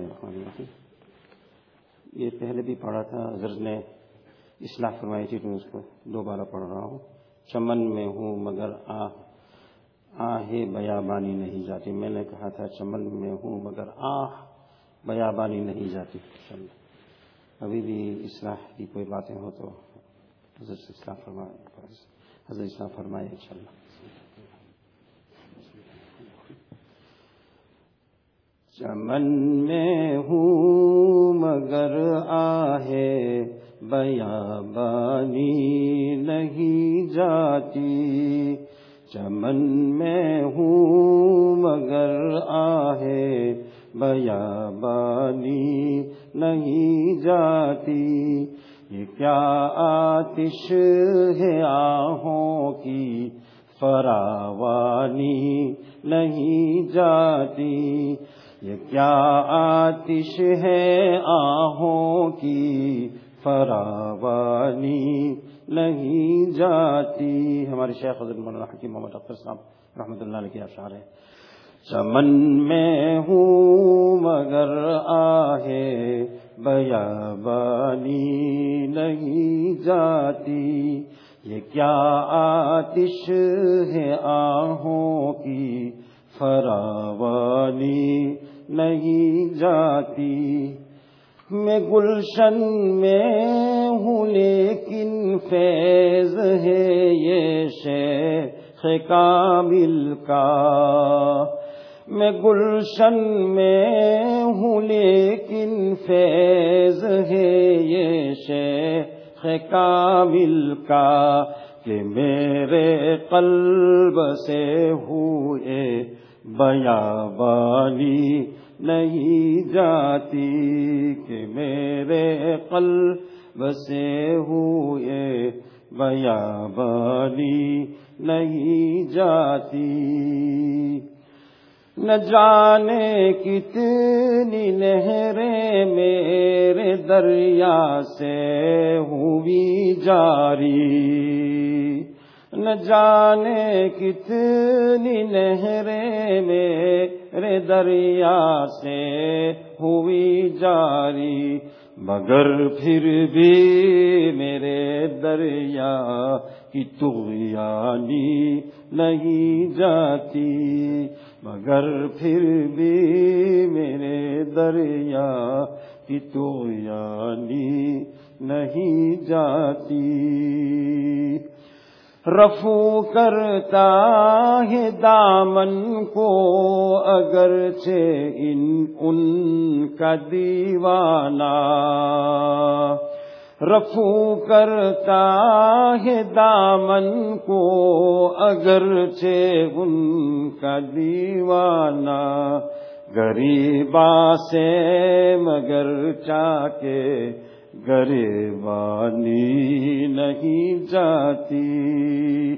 اللہ الرحمن الرحیم یہ پہلے بھی پڑھا تھا، حضرت نے اصلاح فرمائی تھی تو میں اس کو دوبارہ پڑھ رہا ہوں۔ چمن میں ہوں مگر آ، آہ بیابانی نہیں جاتی۔ میں نے کہا تھا، چمن میں ہوں مگر آہ بیابانی نہیں جاتی۔ ابھی بھی اصلاح کی کوئی باتیں ہو تو حضرت اصلاح فرمائے، حضرت اصلاح فرمائے ان شاء اللہ چمن میں ہوں مگر آہے، بیا بانی نہیں جاتی۔ چمن میں ہوں مگر آہے، بیا بانی نہیں جاتی۔ یہ کیا آتش ہے آہوں کی، فراوانی نہیں جاتی۔ یہ کیا آتش ہے آہوں کی؟ فراوانی نہیں جاتی۔ ہمارے شیخ حضرت مولانا حکیم محمد اختر صاحب رحمۃ اللہ علیہ کے اشعار ہے چمن میں ہوں مگر آہے، بیابانی نہیں جاتی۔ یہ کیا آتش ہے آہوں کی؟ فراوانی نہیں جاتی۔ میں گلشن میں ہوں لیکن فیض ہے یہ شیخ کامل کا۔ میں گلشن میں ہوں لیکن فیض ہے یہ شیخ کامل کا کہ میرے قلب سے ہوئے بیابانی نہیں جاتی کہ میرے قلب سے ہوئے بیابانی نہیں جاتی۔ نہ جانے کتنی نہریں میرے دریا سے ہوئی جاری۔ نہ جانے کتنی نہریں میرے دریا سے ہوئی جاری، مگر پھر بھی میرے دریا کی تغیانی نہیں جاتی، مگر پھر بھی میرے دریا کی تغیانی نہیں جاتی۔ رفو کرتا ہے دامن کو اگرچہ ان ان کا دیوانہ رفو کرتا ہے دامن کو اگرچہ ان کا دیوانہ غریبا سے مگر چاہ کے گریبانی نہیں جاتی۔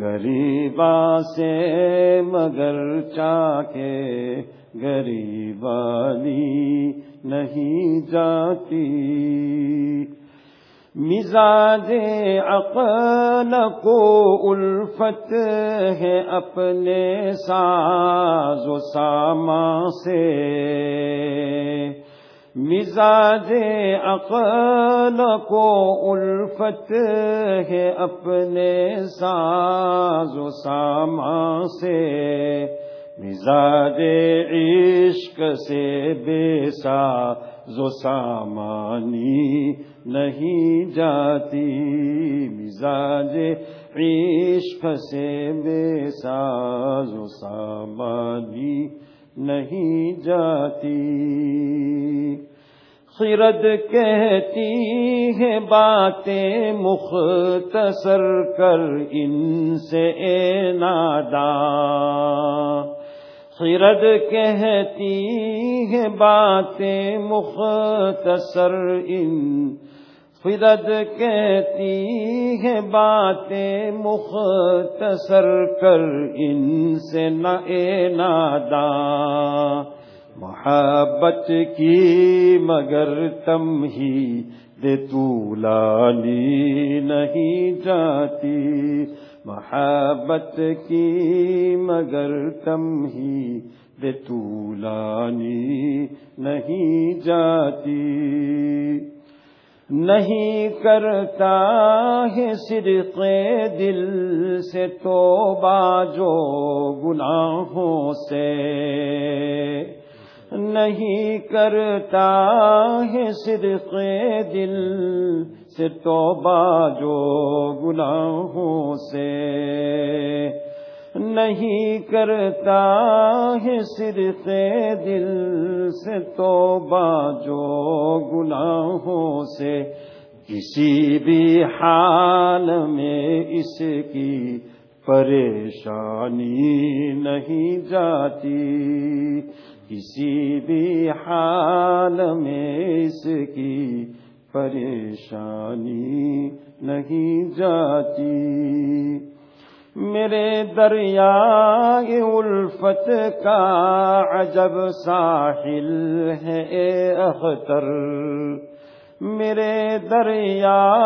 غریبا سے مگر چاہ کے گریبانی نہیں جاتی۔ مزاج عقل کو الفت ہے اپنے ساز و ساما سے۔ مزاج عقل کو الفت ہے اپنے ساز و ساما سے۔ مزاج عشق سے بے ساز و سامانی نہیں جاتی۔ مزاج عشق سے بے ساز و سامانی نہیں جاتی۔ خرد کہتی ہے باتیں مختصر کر ان سے، اے نادا۔ خرد کہتی ہے باتیں مختصر ان خرد کہتی ہے باتیں مختصر کر ان سے نہ اے نادا۔ محبت کی مگر تم ہی دے طولانی نہیں جاتی۔ محبت کی مگر تم ہی دے طولانی نہیں جاتی۔ نہیں کرتا ہے صرف دل سے تو باجو گناہوں سے۔ نہیں کرتا ہے صدق دل سے توبہ جو گناہوں سے۔ نہیں کرتا ہے صرف دل سے توبہ جو گناہوں سے۔ کسی بھی حال میں اس کی پریشانی نہیں جاتی۔ کسی بھی حال میں اس کی پریشانی نہیں جاتی۔ میرے دریا الفت کا عجب ساحل ہے اے اختر۔ میرے دریا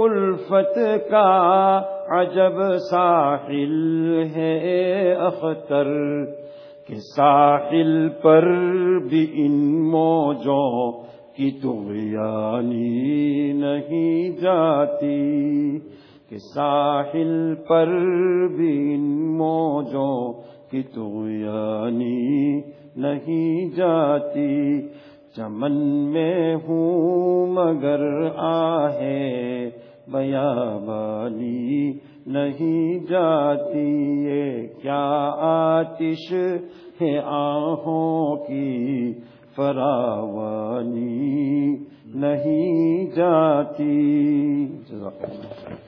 الفت کا عجب ساحل ہے اے اختر۔ کہ ساحل پر بھی ان موجوں کی تغیانی نہیں جاتی۔ کہ ساحل پر بھی ان موجوں کی تغیانی نہیں جاتی۔ چمن میں ہوں مگر آہے، بیابانی نہیں جاتی۔ یہ کیا آتش ہے آہوں کی؟ فراوانی نہیں جاتی۔ جزاک اللہ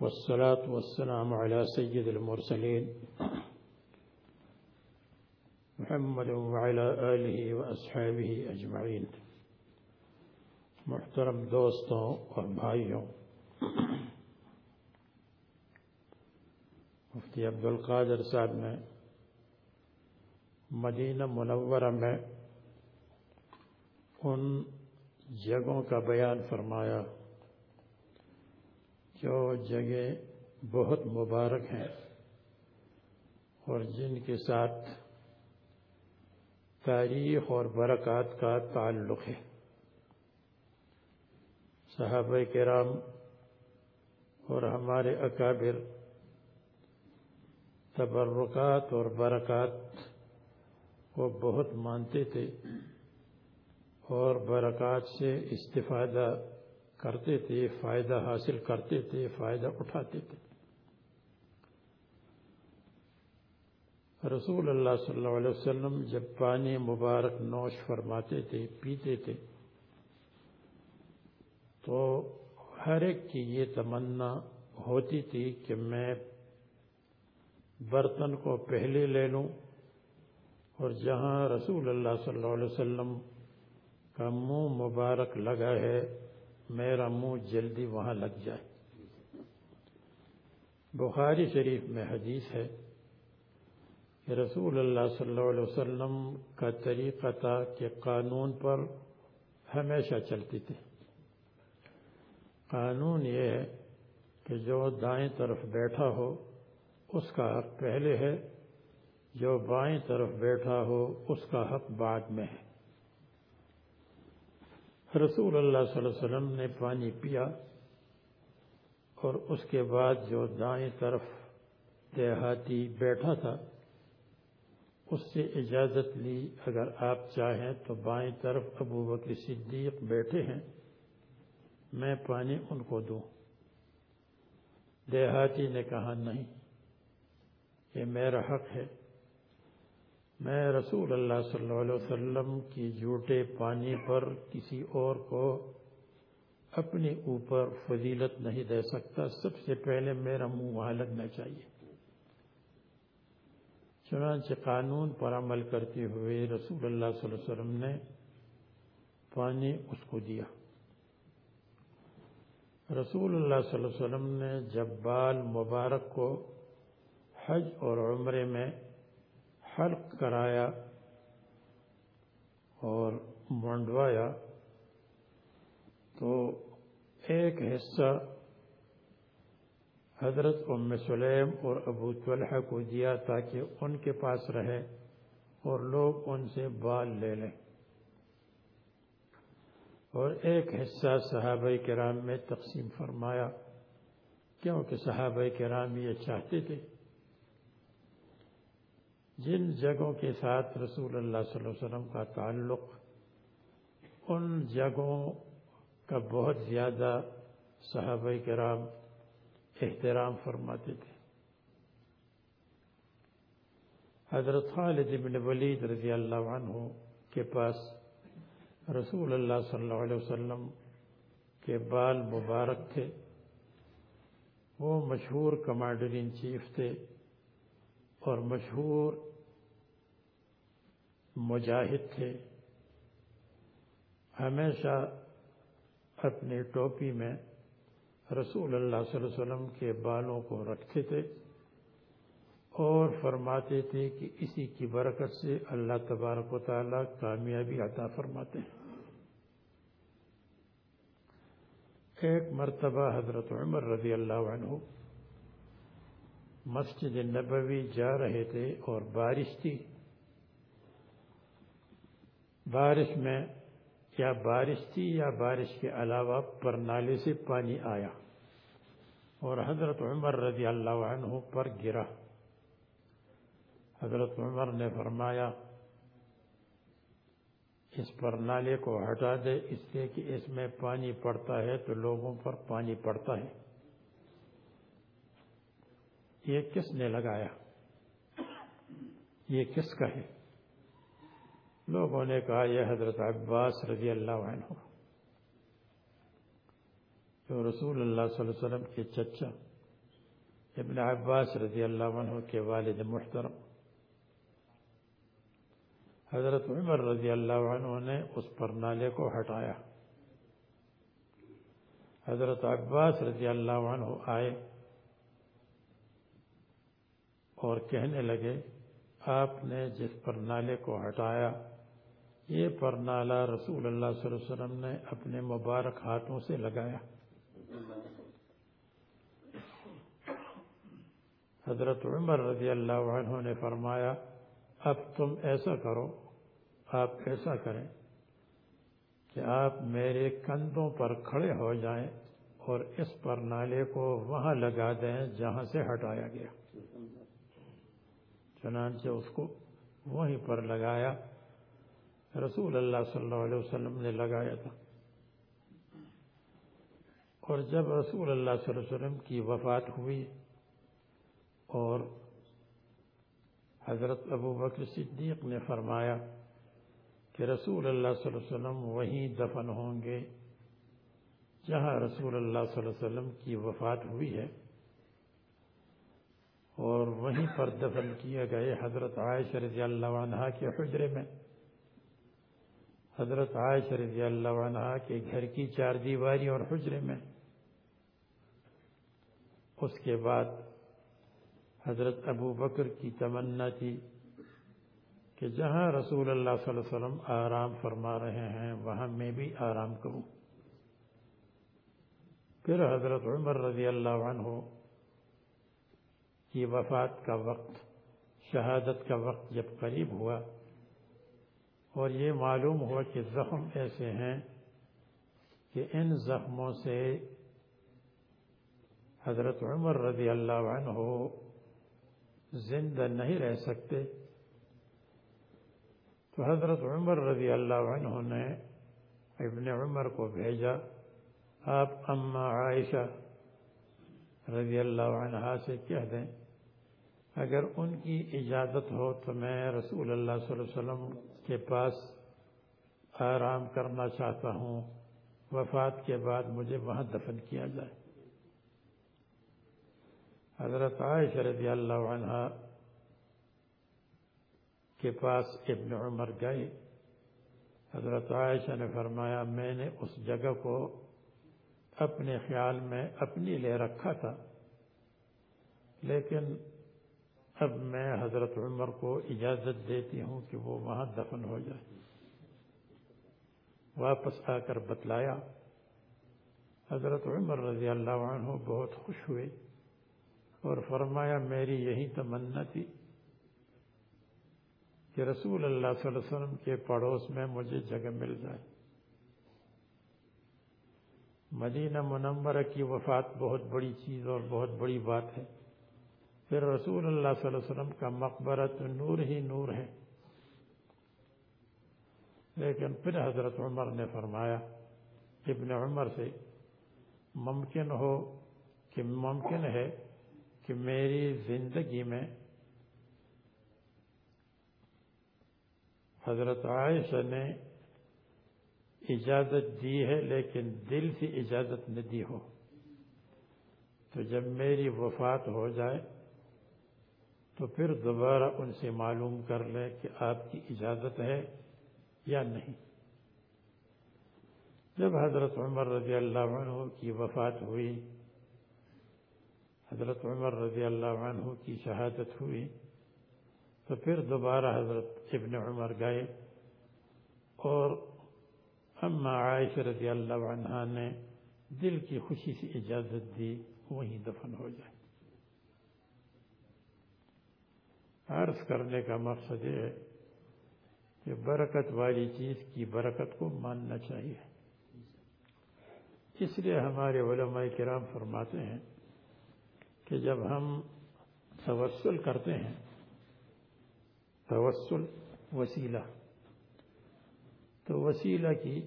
والصلاة والسلام على سيد المرسلين محمد وعلى آله وأصحابه أجمعين. محترم دوستوں اور بھائیوں مفتی عبد القادر صاحب نے مدینہ منورہ میں ان جگہوں کا بیان فرمایا۔ جو جگہ بہت مبارک ہیں اور جن کے ساتھ تاریخ اور برکات کا تعلق ہے۔ صحابہ کرام اور ہمارے اکابر تبرکات اور برکات کو بہت مانتے تھے اور برکات سے استفادہ کرتے تھے، فائدہ حاصل کرتے تھے، فائدہ اٹھاتے تھے۔ رسول اللہ صلی اللہ علیہ وسلم جب پانی مبارک نوش فرماتے تھے، پیتے تھے، تو ہر ایک کی یہ تمنا ہوتی تھی کہ میں برتن کو پہلے لے لوں اور جہاں رسول اللہ صلی اللہ علیہ وسلم کا منہ مبارک لگا ہے میرا منہ جلدی وہاں لگ جائے۔ بخاری شریف میں حدیث ہے کہ رسول اللہ صلی اللہ علیہ وسلم کا طریقہ تھا کہ قانون پر ہمیشہ چلتی تھی۔ قانون یہ ہے کہ جو دائیں طرف بیٹھا ہو، اس کا حق پہلے ہے، جو بائیں طرف بیٹھا ہو، اس کا حق بعد میں ہے۔ رسول اللہ صلی اللہ علیہ وسلم نے پانی پیا اور اس کے بعد جو دائیں طرف دیہاتی بیٹھا تھا، اس سے اجازت لی، اگر آپ چاہیں تو بائیں طرف ابو بکر صدیق بیٹھے ہیں، میں پانی ان کو دوں۔ دیہاتی نے کہا، نہیں، یہ میرا حق ہے۔ میں رسول اللہ صلی اللہ علیہ وسلم کی جھوٹے پانی پر کسی اور کو اپنے اوپر فضیلت نہیں دے سکتا۔ سب سے پہلے میرا منہ وہاں لگنا چاہیے۔ چنانچہ قانون پر عمل کرتے ہوئے رسول اللہ صلی اللہ علیہ وسلم نے پانی اس کو دیا۔ رسول اللہ صلی اللہ علیہ وسلم نے جب بال مبارک کو حج اور عمرے میں حلق کرایا اور منڈوایا تو ایک حصہ حضرت ام سلیم اور ابو طلحہ کو دیا تاکہ ان کے پاس رہے اور لوگ ان سے بال لے لیں۔ اور ایک حصہ صحابہ کرام میں تقسیم فرمایا، کیونکہ صحابہ کرام یہ چاہتے تھے جن جگہوں کے ساتھ رسول اللہ صلی اللہ علیہ وسلم کا تعلق، ان جگہوں کا بہت زیادہ صحابہ کرام احترام فرماتے تھے۔ حضرت خالد بن ولید رضی اللہ عنہ کے پاس رسول اللہ صلی اللہ علیہ وسلم کے بال مبارک تھے۔ وہ مشہور کمانڈر ان چیف تھے۔ اور مشہور مجاہد تھے۔ ہمیشہ اپنی ٹوپی میں رسول اللہ صلی اللہ علیہ وسلم کے بالوں کو رکھتے تھے اور فرماتے تھے کہ اسی کی برکت سے اللہ تبارک و تعالی کامیابی عطا فرماتے ہیں۔ ایک مرتبہ حضرت عمر رضی اللہ عنہ مسجد نبوی جا رہے تھے اور بارش تھی۔ بارش میں یا بارش تھی یا بارش کے علاوہ پر نالے سے پانی آیا۔ اور حضرت عمر رضی اللہ عنہ پر گرا۔ حضرت عمر نے فرمایا، اس پر نالے کو ہٹا دے، اس لیے کہ اس میں پانی پڑتا ہے تو لوگوں پر پانی پڑتا ہے۔ یہ کس نے لگایا؟ یہ کس کا ہے؟ لوگوں نے کہا یہ حضرت عباس رضی اللہ عنہ۔ جو رسول اللہ صلی اللہ علیہ وسلم کے چچا ابن عباس رضی اللہ عنہ کے والد محترم۔ حضرت عمر رضی اللہ عنہ نے اس پر نالے کو ہٹایا۔ حضرت عباس رضی اللہ عنہ آئے۔ اور کہنے لگے، آپ نے جس پر نالے کو ہٹایا، یہ پر نالا رسول اللہ صلی اللہ علیہ وسلم نے اپنے مبارک ہاتھوں سے لگایا۔ حضرت عمر رضی اللہ عنہ نے فرمایا، اب تم ایسا کرو، آپ ایسا کریں کہ آپ میرے کندھوں پر کھڑے ہو جائیں اور اس پر نالے کو وہاں لگا دیں جہاں سے ہٹایا گیا۔ چنانچہ اس کو وہیں پر لگایا۔ رسول اللہ صلی اللہ علیہ وسلم نے لگایا تھا۔ اور جب رسول اللہ صلی اللہ علیہ وسلم کی وفات ہوئی اور حضرت ابو بکر صدیق نے فرمایا کہ رسول اللہ صلی اللہ علیہ وسلم وہیں دفن ہوں گے جہاں رسول اللہ صلی اللہ علیہ وسلم کی وفات ہوئی ہے۔ اور وہیں پر دفن کیے گئے حضرت عائشہ رضی اللہ عنہ کے حجرے میں۔ حضرت عائشہ رضی اللہ عنہ کے گھر کی چار دیواری اور حجرے میں۔ اس کے بعد حضرت ابو بکر کی تمنا تھی کہ جہاں رسول اللہ صلی اللہ علیہ وسلم آرام فرما رہے ہیں، وہاں میں بھی آرام کروں۔ پھر حضرت عمر رضی اللہ عنہ کی وفات کا وقت، شہادت کا وقت جب قریب ہوا، اور یہ معلوم ہوا کہ زخم ایسے ہیں کہ ان زخموں سے حضرت عمر رضی اللہ عنہ زندہ نہیں رہ سکتے۔ تو حضرت عمر رضی اللہ عنہ نے ابن عمر کو بھیجا، آپ اما عائشہ رضی اللہ عنہ سے کہہ دیں۔ اگر ان کی اجازت ہو تو میں رسول اللہ صلی اللہ علیہ وسلم کے پاس آرام کرنا چاہتا ہوں۔ وفات کے بعد مجھے وہاں دفن کیا جائے۔ حضرت عائشہ رضی اللہ عنہ کے پاس ابن عمر گئے۔ حضرت عائشہ نے فرمایا، میں نے اس جگہ کو اپنے خیال میں اپنی لے رکھا تھا، لیکن اب میں حضرت عمر کو اجازت دیتی ہوں کہ وہ وہاں دفن ہو جائے۔ واپس آ کر بتلایا۔ حضرت عمر رضی اللہ عنہ بہت خوش ہوئے اور فرمایا، میری یہی تمنا تھی کہ رسول اللہ صلی اللہ علیہ وسلم کے پڑوس میں مجھے جگہ مل جائے۔ مدینہ منورہ کی وفات بہت بڑی چیز اور بہت بڑی بات ہے۔ پھر رسول اللہ صلی اللہ علیہ وسلم کا مقبرہ تو نور ہی نور ہے۔ لیکن پھر حضرت عمر نے فرمایا، ابن عمر سے، ممکن ہو کہ، ممکن ہے کہ میری زندگی میں حضرت عائشہ نے اجازت دی ہے، لیکن دل سے اجازت نہ دی ہو۔ تو جب میری وفات ہو جائے تو پھر دوبارہ ان سے معلوم کر لیں کہ آپ کی اجازت ہے یا نہیں۔ جب حضرت عمر رضی اللہ عنہ کی وفات ہوئی، حضرت عمر رضی اللہ عنہ کی شہادت ہوئی، تو پھر دوبارہ حضرت ابن عمر گئے اور اما عائشہ رضی اللہ عنہ نے دل کی خوشی سے اجازت دی، وہیں دفن ہو جائے۔ عرض کرنے کا مقصد یہ ہے کہ برکت والی چیز کی برکت کو ماننا چاہیے۔ اس لیے ہمارے علماء کرام فرماتے ہیں کہ جب ہم توسل کرتے ہیں، توسل وسیلہ، تو وسیلہ کی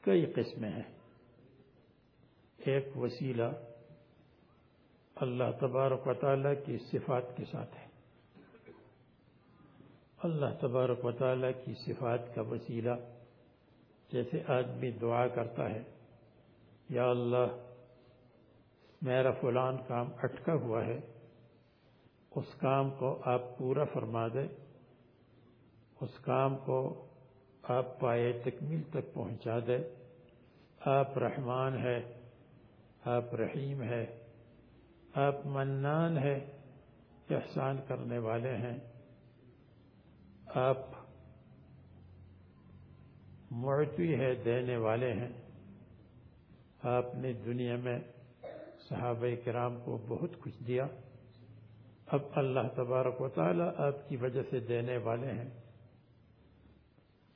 کئی قسمیں ہیں۔ ایک وسیلہ اللہ تبارک و تعالیٰ کی صفات کے ساتھ ہے۔ اللہ تبارک و تعالیٰ کی صفات کا وسیلہ جیسے آدمی دعا کرتا ہے، یا اللہ، میرا فلان کام اٹکا ہوا ہے، اس کام کو آپ پورا فرما دیں، اس کام کو آپ پائے تکمیل تک پہنچا دے آپ رحمان ہے آپ رحیم ہے آپ منان ہے احسان کرنے والے ہیں۔ آپ معطی ہے دینے والے ہیں۔ آپ نے دنیا میں صحابہ کرام کو بہت کچھ دیا۔ اب اللہ تبارک و تعالی آپ کی وجہ سے دینے والے ہیں۔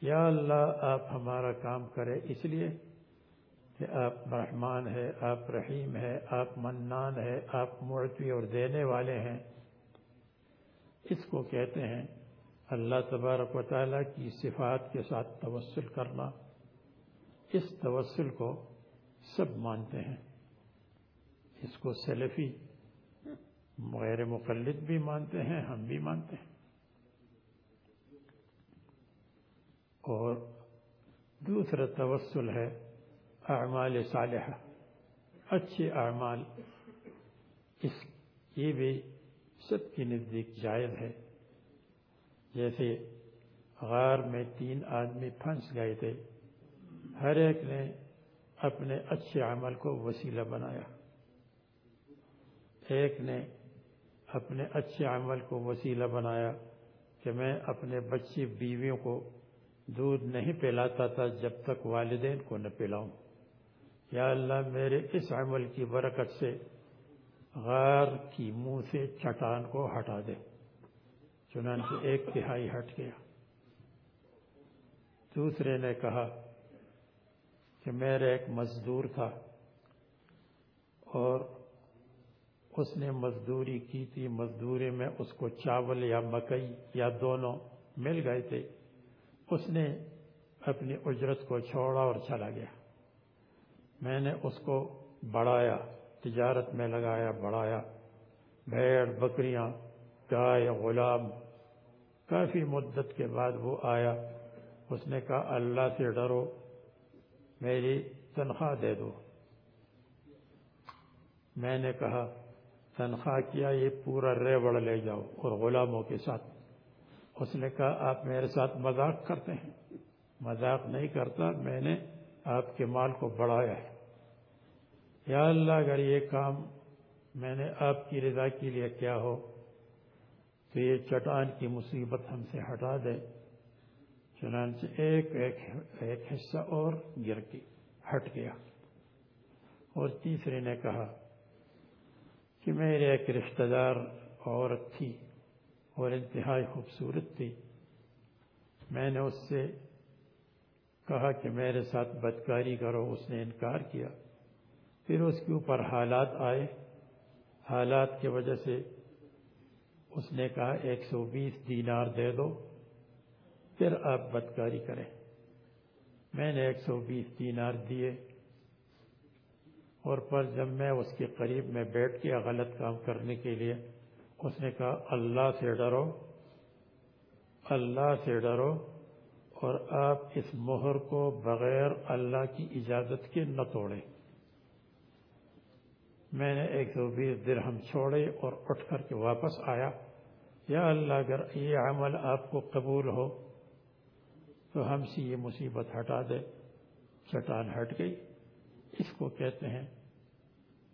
یا اللہ آپ ہمارا کام کرے اس لیے کہ آپ رحمان ہے آپ رحیم ہے آپ منان ہے آپ معطی اور دینے والے ہیں۔ اس کو کہتے ہیں اللہ تبارک و تعالیٰ کی صفات کے ساتھ توسل کرنا۔ اس توسل کو سب مانتے ہیں۔ اس کو سلفی، غیر مقلد بھی مانتے ہیں، ہم بھی مانتے ہیں۔ اور دوسرا توسل ہے اعمال صالحہ۔ اچھے اعمال۔ اس یہ بھی سب کے نزدیک جائز ہے۔ جیسے غار میں تین آدمی پھنس گئے تھے۔ ہر ایک نے اپنے اچھے عمل کو وسیلہ بنایا۔ ایک نے اپنے اچھے عمل کو وسیلہ بنایا کہ میں اپنے بچی بیویوں کو دودھ نہیں پلاتا تھا جب تک والدین کو نہ پلاؤں۔ یا اللہ میرے اس عمل کی برکت سے غار کی منہ سے چٹان کو ہٹا دے۔ چنانچہ ایک تہائی ہٹ گیا۔ دوسرے نے کہا کہ میرا ایک مزدور تھا اور اس نے مزدوری کی تھی۔ مزدوری میں اس کو چاول یا مکئی یا دونوں مل گئے تھے۔ اس نے اپنی اجرت کو چھوڑا اور چلا گیا۔ میں نے اس کو بڑھایا، تجارت میں لگایا، بڑھایا۔ بھیڑ، بکریاں، گائے، غلام۔ کافی مدت کے بعد وہ آیا۔ اس نے کہا، اللہ سے ڈرو، میری تنخواہ دے دو۔ میں نے کہا، تنخواہ کیا، یہ پورا ریوڑ لے جاؤ اور غلاموں کے ساتھ۔ اس نے کہا، آپ میرے ساتھ مذاق کرتے ہیں۔ مذاق نہیں کرتا، میں نے آپ کے مال کو بڑھایا ہے۔ یا اللہ، اگر یہ کام میں نے آپ کی رضا کے لیے کیا ہو، تو یہ چٹان کی مصیبت ہم سے ہٹا دے۔ چنانچہ ایک ایک ایک حصہ اور گر کے ہٹ گیا۔ اور تیسرے نے کہا کہ میرے ایک رشتہ دار عورت تھی اور انتہائی خوبصورت تھی۔ میں نے اس سے کہا کہ میرے ساتھ بدکاری کرو، اس نے انکار کیا۔ پھر اس کے اوپر حالات آئے۔ حالات کی وجہ سے اس نے کہا، ایک سو بیس دینار دے دو، پھر آپ بدکاری کریں۔ میں نے ایک سو بیس دینار دیے اور پر جب میں اس کے قریب میں بیٹھ کے غلط کام کرنے کے لیے، اس نے کہا، اللہ سے ڈرو، اللہ سے ڈرو۔ اور آپ اس مہر کو بغیر اللہ کی اجازت کے نہ توڑیں۔ میں نے ایک سو بیس درہم چھوڑے اور اٹھ کر کے واپس آیا۔ یا اللہ، اگر یہ عمل آپ کو قبول ہو تو ہم سے یہ مصیبت ہٹا دے۔ چٹان ہٹ گئی۔ اس کو کہتے ہیں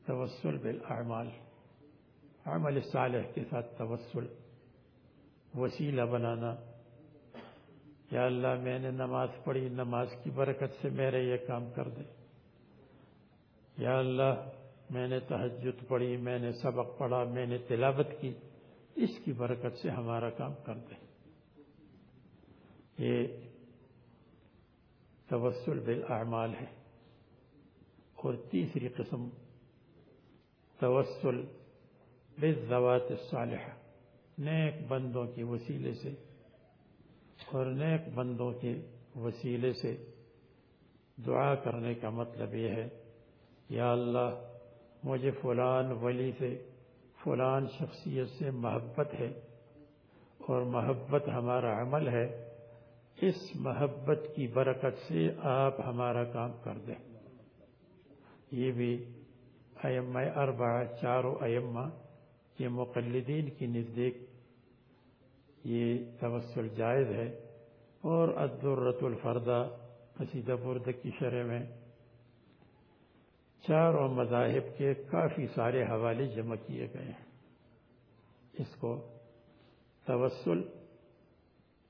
توسل بالاعمال عمل صالح کے ساتھ توسل، وسیلہ بنانا۔ یا اللہ میں نے نماز پڑھی، نماز کی برکت سے میرے یہ کام کر دے۔ یا اللہ میں نے تہجد پڑھی، میں نے سبق پڑھا، میں نے تلاوت کی، اس کی برکت سے ہمارا کام کر دیں یہ توسل بالاعمال ہے۔ اور تیسری قسم، توسل بالذوات الصالحہ۔ نیک بندوں کے وسیلے سے اور نیک بندوں کے وسیلے سے دعا کرنے کا مطلب یہ ہے، یا اللہ، مجھے فلان ولی سے، فلان شخصیت سے محبت ہے اور محبت ہمارا عمل ہے، اس محبت کی برکت سے آپ ہمارا کام کر دیں۔ یہ بھی ائمہ اربع چاروں ائمہ کے مقلدین کی نزدیک یہ توسل جائز ہے۔ اور الدرۃ الفردہ قصیدہ برد کی شرح میں چاروں مذاہب کے کافی سارے حوالے جمع کیے گئے ہیں۔ اس کو توسل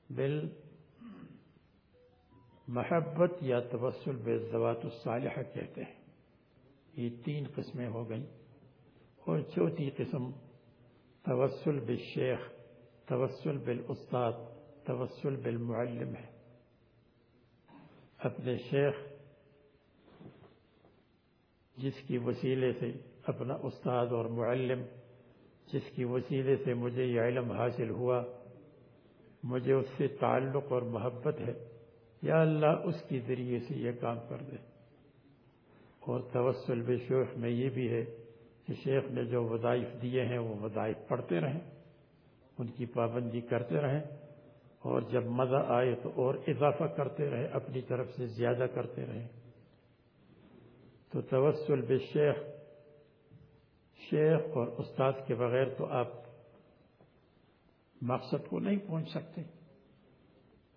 بال محبت یا توسل بے زوات الصالحہ کہتے ہیں۔ یہ تین قسمیں ہو گئیں۔ اور چوتھی قسم توسل بالشیخ۔ توسل بالاستاد، توسل بالمعلم ہے۔ اپنے شیخ، جس کی وسیلے سے اپنا استاد اور معلم، جس کی وسیلے سے مجھے یہ علم حاصل ہوا، مجھے اس سے تعلق اور محبت ہے۔ یا اللہ، اس کی ذریعے سے یہ کام کر دے۔ اور توسل بے شیخ میں یہ بھی ہے کہ شیخ نے جو وظائف دیے ہیں، وہ وظائف پڑھتے رہیں۔ ان کی پابندی کرتے رہیں اور جب مزہ آئے تو اور اضافہ کرتے رہے اپنی طرف سے زیادہ کرتے رہے تو توسل بے شیخ شیخ اور استاد کے بغیر تو آپ مقصد کو نہیں پہنچ سکتے۔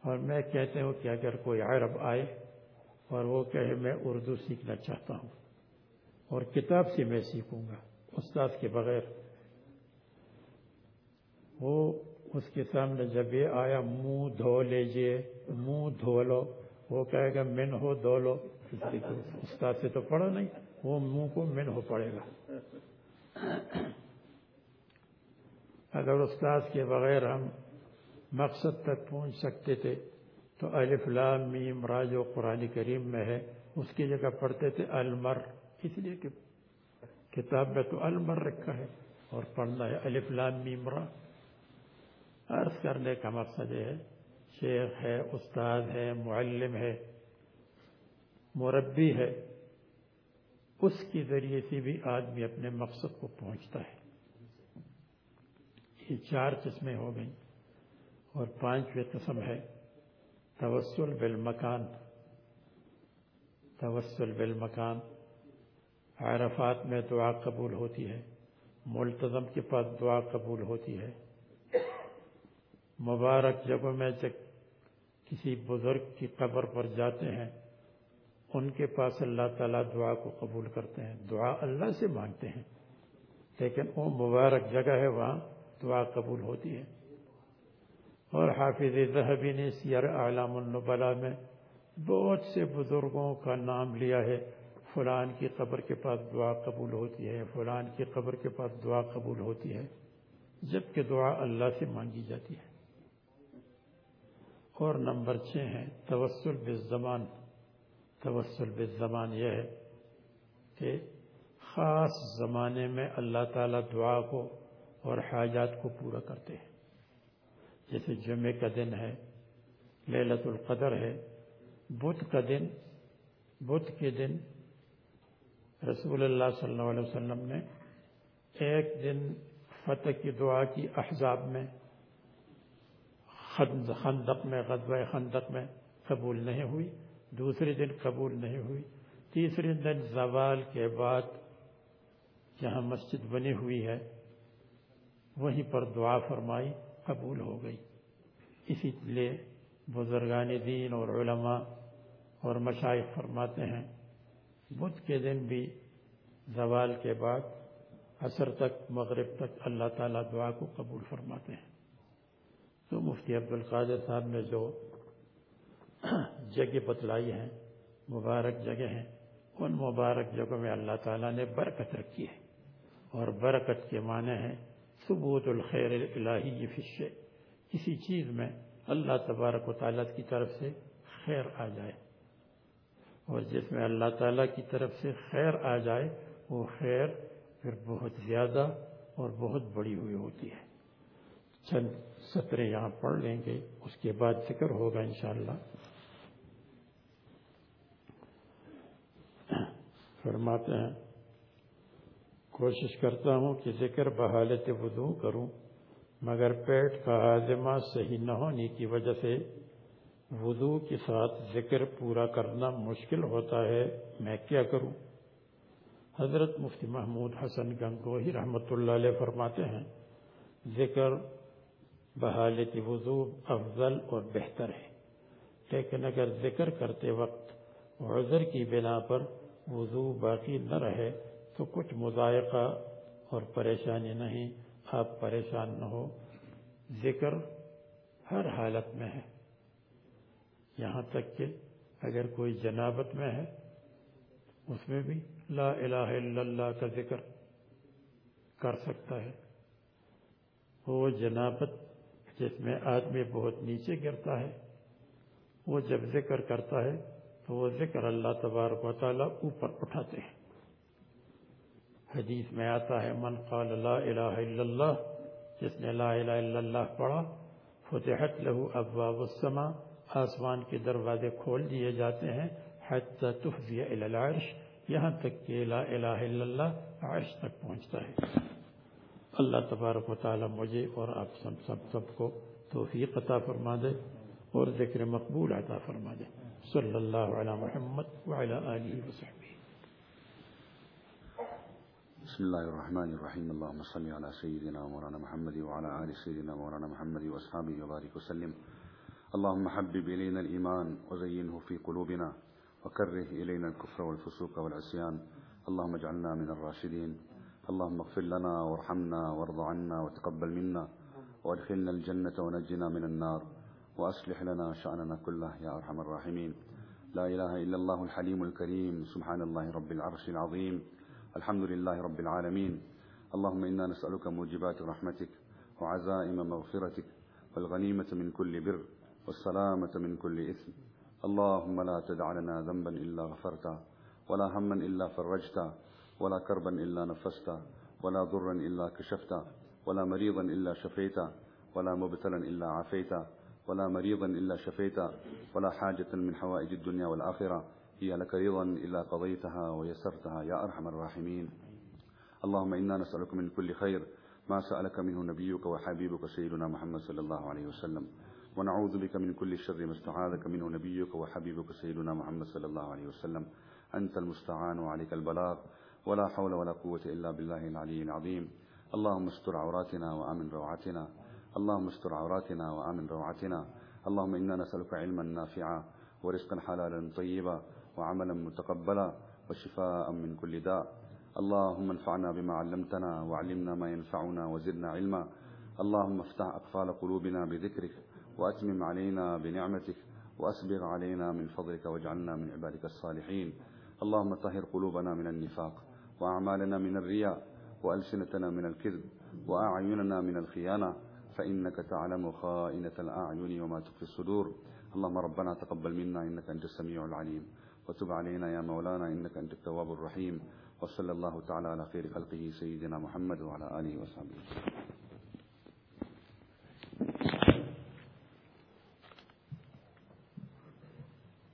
اور میں کہتے ہوں کہ اگر کوئی عرب آئے اور وہ کہے میں اردو سیکھنا چاہتا ہوں اور کتاب سے میں سیکھوں گا، استاد کے بغیر۔ وہ اس کے سامنے جب یہ آیا، منہ دھو لیجیے، منہ دھو لو۔ وہ کہے گا، من ہو دھو لو۔ استاد سے تو پڑھو نہیں، وہ منہ کو من ہو پڑے گا۔ اگر استاد کے بغیر ہم مقصد تک پہنچ سکتے تھے، تو الف لام میم را جو قرآن کریم میں ہے۔ اس کی جگہ پڑھتے تھے المر، اس لیے کہ کتاب میں تو المر رکھا ہے اور پڑھنا ہے الف لام میم را۔ عرض کرنے کا مقصد یہ ہے، شیخ ہے، استاد ہے، معلم ہے، مربی ہے، اس کے ذریعے سے بھی آدمی اپنے مقصد کو پہنچتا ہے۔ یہ چار قسمیں ہو گئیں اور پانچویں قسم ہے، توسل بالمکان۔ توسل بالمکان، عرفات میں دعا قبول ہوتی ہے ملتظم کے پاس دعا قبول ہوتی ہے۔ مبارک جگہوں میں جب کسی بزرگ کی قبر پر جاتے ہیں، ان کے پاس اللہ تعالیٰ دعا کو قبول کرتے ہیں۔ دعا اللہ سے مانگتے ہیں۔ لیکن وہ مبارک جگہ ہے، وہاں دعا قبول ہوتی ہے۔ اور حافظ ذہبی نے سیر اعلام النبلا میں بہت سے بزرگوں کا نام لیا ہے۔ فلان کی قبر کے پاس دعا قبول ہوتی ہے، فلان کی قبر کے پاس دعا قبول ہوتی ہے، جبکہ دعا اللہ سے مانگی جاتی ہے۔ اور نمبر چھ ہے توسل بالزمان۔ توسل بالزمان یہ ہے کہ خاص زمانے میں اللہ تعالیٰ دعا کو اور حاجات کو پورا کرتے ہیں۔ جیسے جمعے کا دن ہے لیلت القدر ہے، بدھ کا دن، بدھ کے دن رسول اللہ صلی اللہ علیہ وسلم نے ایک دن فتح کی دعا کی احزاب میں خندق میں، غزوہ خندق میں قبول نہیں ہوئی، دوسرے دن قبول نہیں ہوئی، تیسرے دن زوال کے بعد جہاں مسجد بنی ہوئی ہے، وہیں پر دعا فرمائی، قبول ہو گئی۔ اسی لیے بزرگان دین اور علماء اور مشائق فرماتے ہیں، بدھ کے دن بھی زوال کے بعد، عصر تک، مغرب تک اللہ تعالیٰ دعا کو قبول فرماتے ہیں۔ تو مفتی عبد القادر صاحب نے جو جگہ بتلائی ہیں، مبارک جگہ ہیں، ان مبارک جگہوں میں اللہ تعالیٰ نے برکت رکھی ہے۔ اور برکت کے معنی ہے ثبوت الخیر الہی فشے کسی چیز میں اللہ تبارک و تعالیٰ کی طرف سے خیر آ جائے۔ اور جس میں اللہ تعالیٰ کی طرف سے خیر آ جائے، وہ خیر پھر بہت زیادہ اور بہت بڑی ہوئی ہوتی ہے۔ چند سطرے یہاں پڑھ لیں گے، اس کے بعد ذکر ہوگا انشاءاللہ۔ فرماتے ہیں، کوشش کرتا ہوں کہ ذکر بحالت وضو کروں، مگر پیٹ کا ہاضمہ صحیح نہ ہونے کی وجہ سے وضو کے ساتھ ذکر پورا کرنا مشکل ہوتا ہے۔ میں کیا کروں؟ حضرت مفتی محمود حسن گنگوہی رحمۃ اللہ علیہ فرماتے ہیں، ذکر بحالت وضو افضل اور بہتر ہے۔ لیکن اگر ذکر کرتے وقت عذر کی بنا پر وضو باقی نہ رہے تو کچھ مذائقہ اور پریشانی نہیں، آپ پریشان نہ ہو۔ ذکر ہر حالت میں ہے۔ یہاں تک کہ اگر کوئی جنابت میں ہے، اس میں بھی لا الہ الا اللہ کا ذکر کر سکتا ہے۔ وہ جنابت جس میں آدمی بہت نیچے گرتا ہے، وہ جب ذکر کرتا ہے تو وہ ذکر اللہ تبارک و تعالیٰ اوپر اٹھاتے ہیں۔ حدیث میں آتا ہے، من قال لا الہ الا اللہ جس نے لا الہ الا اللہ پڑھا، فتحت له ابواب السماء آسمان کے دروازے کھول دیے جاتے ہیں حتی تفضی الى العرش یہاں تک کہ لا الہ الا اللہ عرش تک پہنچتا ہے۔ اللہ تبارک و تعالی مجھے اور آپ سب سب سب کو توفیق عطا فرما دے اور ذکر مقبول عطا فرما دے۔ صلی اللہ علی محمد وعلى آلہ وصحبہ بسم الله الرحمن الرحيم اللهم صل على سيدنا مولانا محمد وعلى آل سيدنا مولانا محمد وأصحابه وبارك وسلم۔ اللهم حبب إلينا الإيمان وزينه في قلوبنا وكره إلينا الكفر والفسوق والعصيان اللهم اجعلنا من الراشدين اللهم اغفر لنا وارحمنا وارض عنا وتقبل منا وادخلنا الجنة ونجنا من النار وأصلح لنا شأننا كله يا أرحم الراحمين. لا إله إلا الله الحليم الكريم. سبحان الله رب العرش العظيم. الحمد لله رب العالمين. اللهم إنا نسألك موجبات رحمتك وعزائم مغفرتك والغنيمة من كل بر والسلامة من كل إثم. اللهم لا تدع لنا ذنبا إلا غفرته ولا هما إلا فرجته ولا كربا إلا نفسته ولا ضرا إلا كشفته ولا مريضا إلا شفيته ولا مبتلا إلا عافيته ولا مريضا إلا شفيته ولا حاجة من حوائج الدنيا والآخرة. هي لك رضا إلا قضيتها ويسرتها يا أرحم الراحمين. اللهم إنا نسألك من كل خير ما سألك منه نبيك وحبيبك سيدنا محمد صلى الله عليه وسلم. ونعوذ بك من كل شر ما استعاذك منه نبيك وحبيبك سيدنا محمد صلى الله عليه وسلم. أنت المستعان وعليك البلاغ. ولا حول ولا قوة إلا بالله العلي العظيم. اللهم استر عوراتنا وآمن روعتنا اللهم استر عوراتنا وآمن روعتنا اللهم إنا نسألك علما نافعا ورزقا حلالا طيبا وعملا متقبلا وشفاء من كل داء. اللهم انفعنا بما علمتنا وعلمنا ما ينفعنا وزدنا علما. اللهم افتح أقفال قلوبنا بذكرك وأتمم علينا بنعمتك وأسبغ علينا من فضلك واجعلنا من عبادك الصالحين. اللهم طهر قلوبنا من النفاق. وأعمالنا من الرياء وألسنتنا من الكذب وأعيننا من الخيانة فإنك تعلم خائنة الأعين وما تخفي الصدور. اللهم ربنا تقبل منا إنك أنت السميع العليم. وتب علينا يا مولانا إنك أنت التواب الرحيم. وصلى الله تعالى على خير خلقه سيدنا محمد وعلى آله وصحبه.